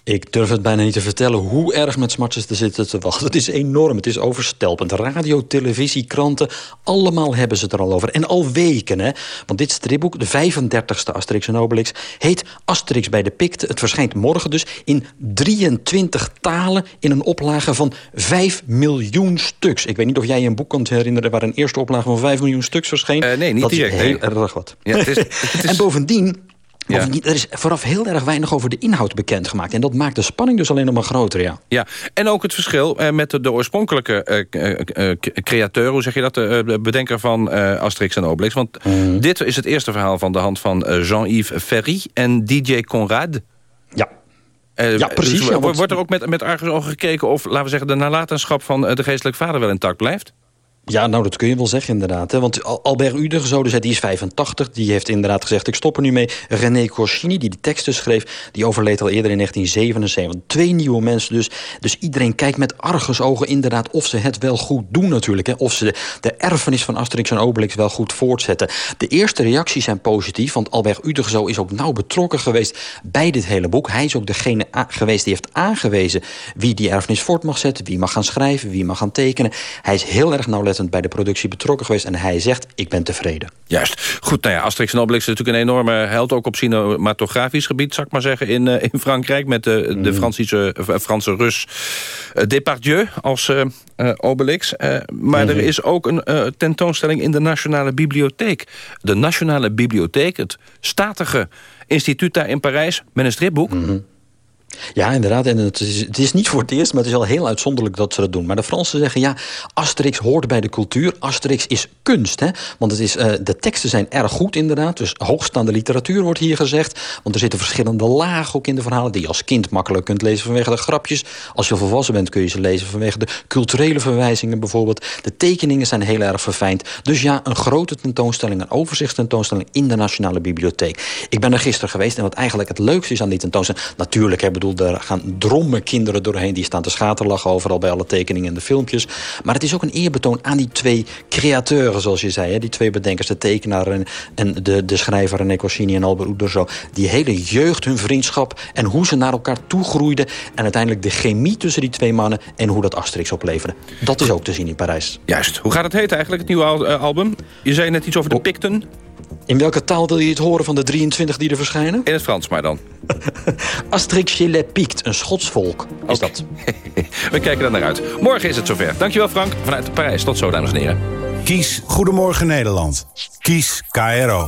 Ik durf het bijna niet te vertellen hoe erg met smartjes te zitten te wachten. Het is enorm, het is overstelpend. Radio, televisie, kranten, allemaal hebben ze het er al over. En al weken, hè. Want dit stripboek, de 35ste Asterix en Obelix... heet Asterix bij de Picten. Het verschijnt morgen dus in 23 talen... in een oplage van 5 miljoen stuks. Ik weet niet of jij je een boek kunt herinneren... waar een eerste oplage van 5 miljoen stuks verscheen. Uh, nee, niet Dat direct. is heel nee. erg wat. Ja, het is, het is... En bovendien Bovendien, er is vooraf heel erg weinig over de inhoud bekendgemaakt. En dat maakt de spanning dus alleen nog maar groter, ja. Ja, en ook het verschil eh, met de, de oorspronkelijke eh, eh, createur... hoe zeg je dat, de bedenker van Asterix en Obelix. Want dit is het eerste verhaal van de hand van Jean-Yves Ferry en DJ Conrad. Ja. ja, precies. Dus, ja, wordt er ook met, met argusogen gekeken of, laten we zeggen... de nalatenschap van de geestelijk vader wel intact blijft? Ja, nou, dat kun je wel zeggen inderdaad. Hè? Want Albert Uder, zo, dus, die is 85, die heeft inderdaad gezegd... ik stop er nu mee. René Corsini, die de teksten schreef, die overleed al eerder in 1977. Twee nieuwe mensen dus. Dus iedereen kijkt met argusogen inderdaad of ze het wel goed doen natuurlijk. Hè? Of ze de, de erfenis van Asterix en Obelix wel goed voortzetten. De eerste reacties zijn positief, want Albert Uderzo is ook nauw betrokken geweest... bij dit hele boek. Hij is ook degene geweest die heeft aangewezen... wie die erfenis voort mag zetten, wie mag gaan schrijven, wie mag gaan tekenen. Hij is heel erg nauwlettend bij de productie betrokken geweest... en hij zegt, ik ben tevreden. Juist. Goed, nou ja, Asterix en Obelix is natuurlijk een enorme held... ook op cinematografisch gebied, zou ik maar zeggen, in, uh, in Frankrijk... met de, de Francische, uh, Franse Rus Depardieu als uh, Obelix. maar mm -hmm. er is ook een tentoonstelling in de Nationale Bibliotheek. De Nationale Bibliotheek, het statige instituut daar in Parijs... met een stripboek... Mm -hmm. Ja, inderdaad. En het is, niet voor het eerst, maar het is al heel uitzonderlijk dat ze dat doen. Maar de Fransen zeggen, ja, Asterix hoort bij de cultuur. Asterix is kunst, hè. Want het is, uh, de teksten zijn erg goed, inderdaad. Dus hoogstaande literatuur wordt hier gezegd. Want er zitten verschillende lagen ook in de verhalen... die je als kind makkelijk kunt lezen vanwege de grapjes. Als je volwassen bent kun je ze lezen vanwege de culturele verwijzingen bijvoorbeeld. De tekeningen zijn heel erg verfijnd. Dus ja, een grote tentoonstelling, een overzichtstentoonstelling... in de Nationale Bibliotheek. Ik ben er gisteren geweest en wat eigenlijk het leukste is aan die tentoonstelling... natuurlijk, hebben bedoel, er gaan drommen kinderen doorheen... die staan te schaterlachen overal bij alle tekeningen en de filmpjes. Maar het is ook een eerbetoon aan die twee createuren, zoals je zei. Hè? Die twee bedenkers, de tekenaar en, en de, de schrijver René Corsini en Albert Uderzo. Die hele jeugd, hun vriendschap en hoe ze naar elkaar toe groeiden. En uiteindelijk de chemie tussen die twee mannen en hoe dat Asterix opleverde. Dat is ook te zien in Parijs. Juist. Hoe gaat het heten eigenlijk, het nieuwe album? Je zei net iets over de. Picten. In welke taal wil je het horen van de 23 die er verschijnen? In het Frans maar dan. Asterix chez les Pictes, een Schots volk is dat. We kijken er naar uit. Morgen is het zover. Dankjewel Frank, vanuit Parijs. Tot zo, dames en heren. Kies Goedemorgen Nederland. Kies KRO.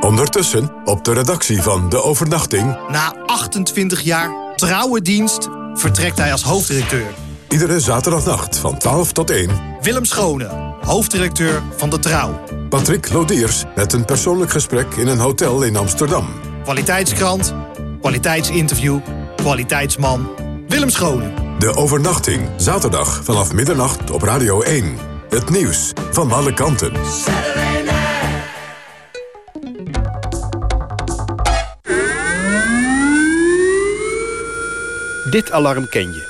Ondertussen op de redactie van De Overnachting... Na 28 jaar trouwe dienst vertrekt hij als hoofddirecteur. Iedere zaterdagnacht van 12 tot 1. Willem Schone, hoofddirecteur van De Trouw. Patrick Lodiers met een persoonlijk gesprek in een hotel in Amsterdam. Kwaliteitskrant, kwaliteitsinterview, kwaliteitsman. Willem Schone. De Overnachting, zaterdag vanaf middernacht op Radio 1. Het nieuws van alle kanten. Dit alarm ken je.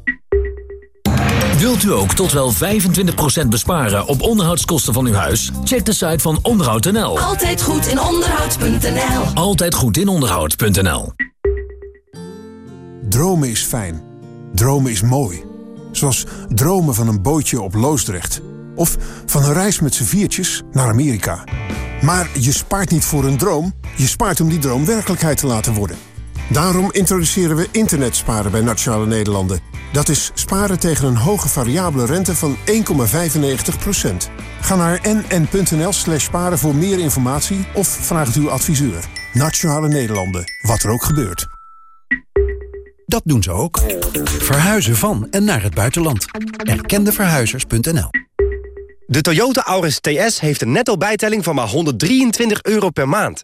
Wilt u ook tot wel 25% besparen op onderhoudskosten van uw huis? Check de site van onderhoud.nl. Altijd goed in onderhoud.nl. Altijd goed in onderhoud.nl. Dromen is fijn. Dromen is mooi. Zoals dromen van een bootje op Loosdrecht. Of van een reis met z'n viertjes naar Amerika. Maar je spaart niet voor een droom. Je spaart om die droom werkelijkheid te laten worden. Daarom introduceren we internetsparen bij Nationale Nederlanden. Dat is sparen tegen een hoge variabele rente van 1,95%. Ga naar nn.nl slash sparen voor meer informatie of vraag het uw adviseur. Nationale Nederlanden, wat er ook gebeurt. Dat doen ze ook. Verhuizen van en naar het buitenland. Erkendeverhuizers.nl De Toyota Auris TS heeft een netto bijtelling van maar 123 euro per maand.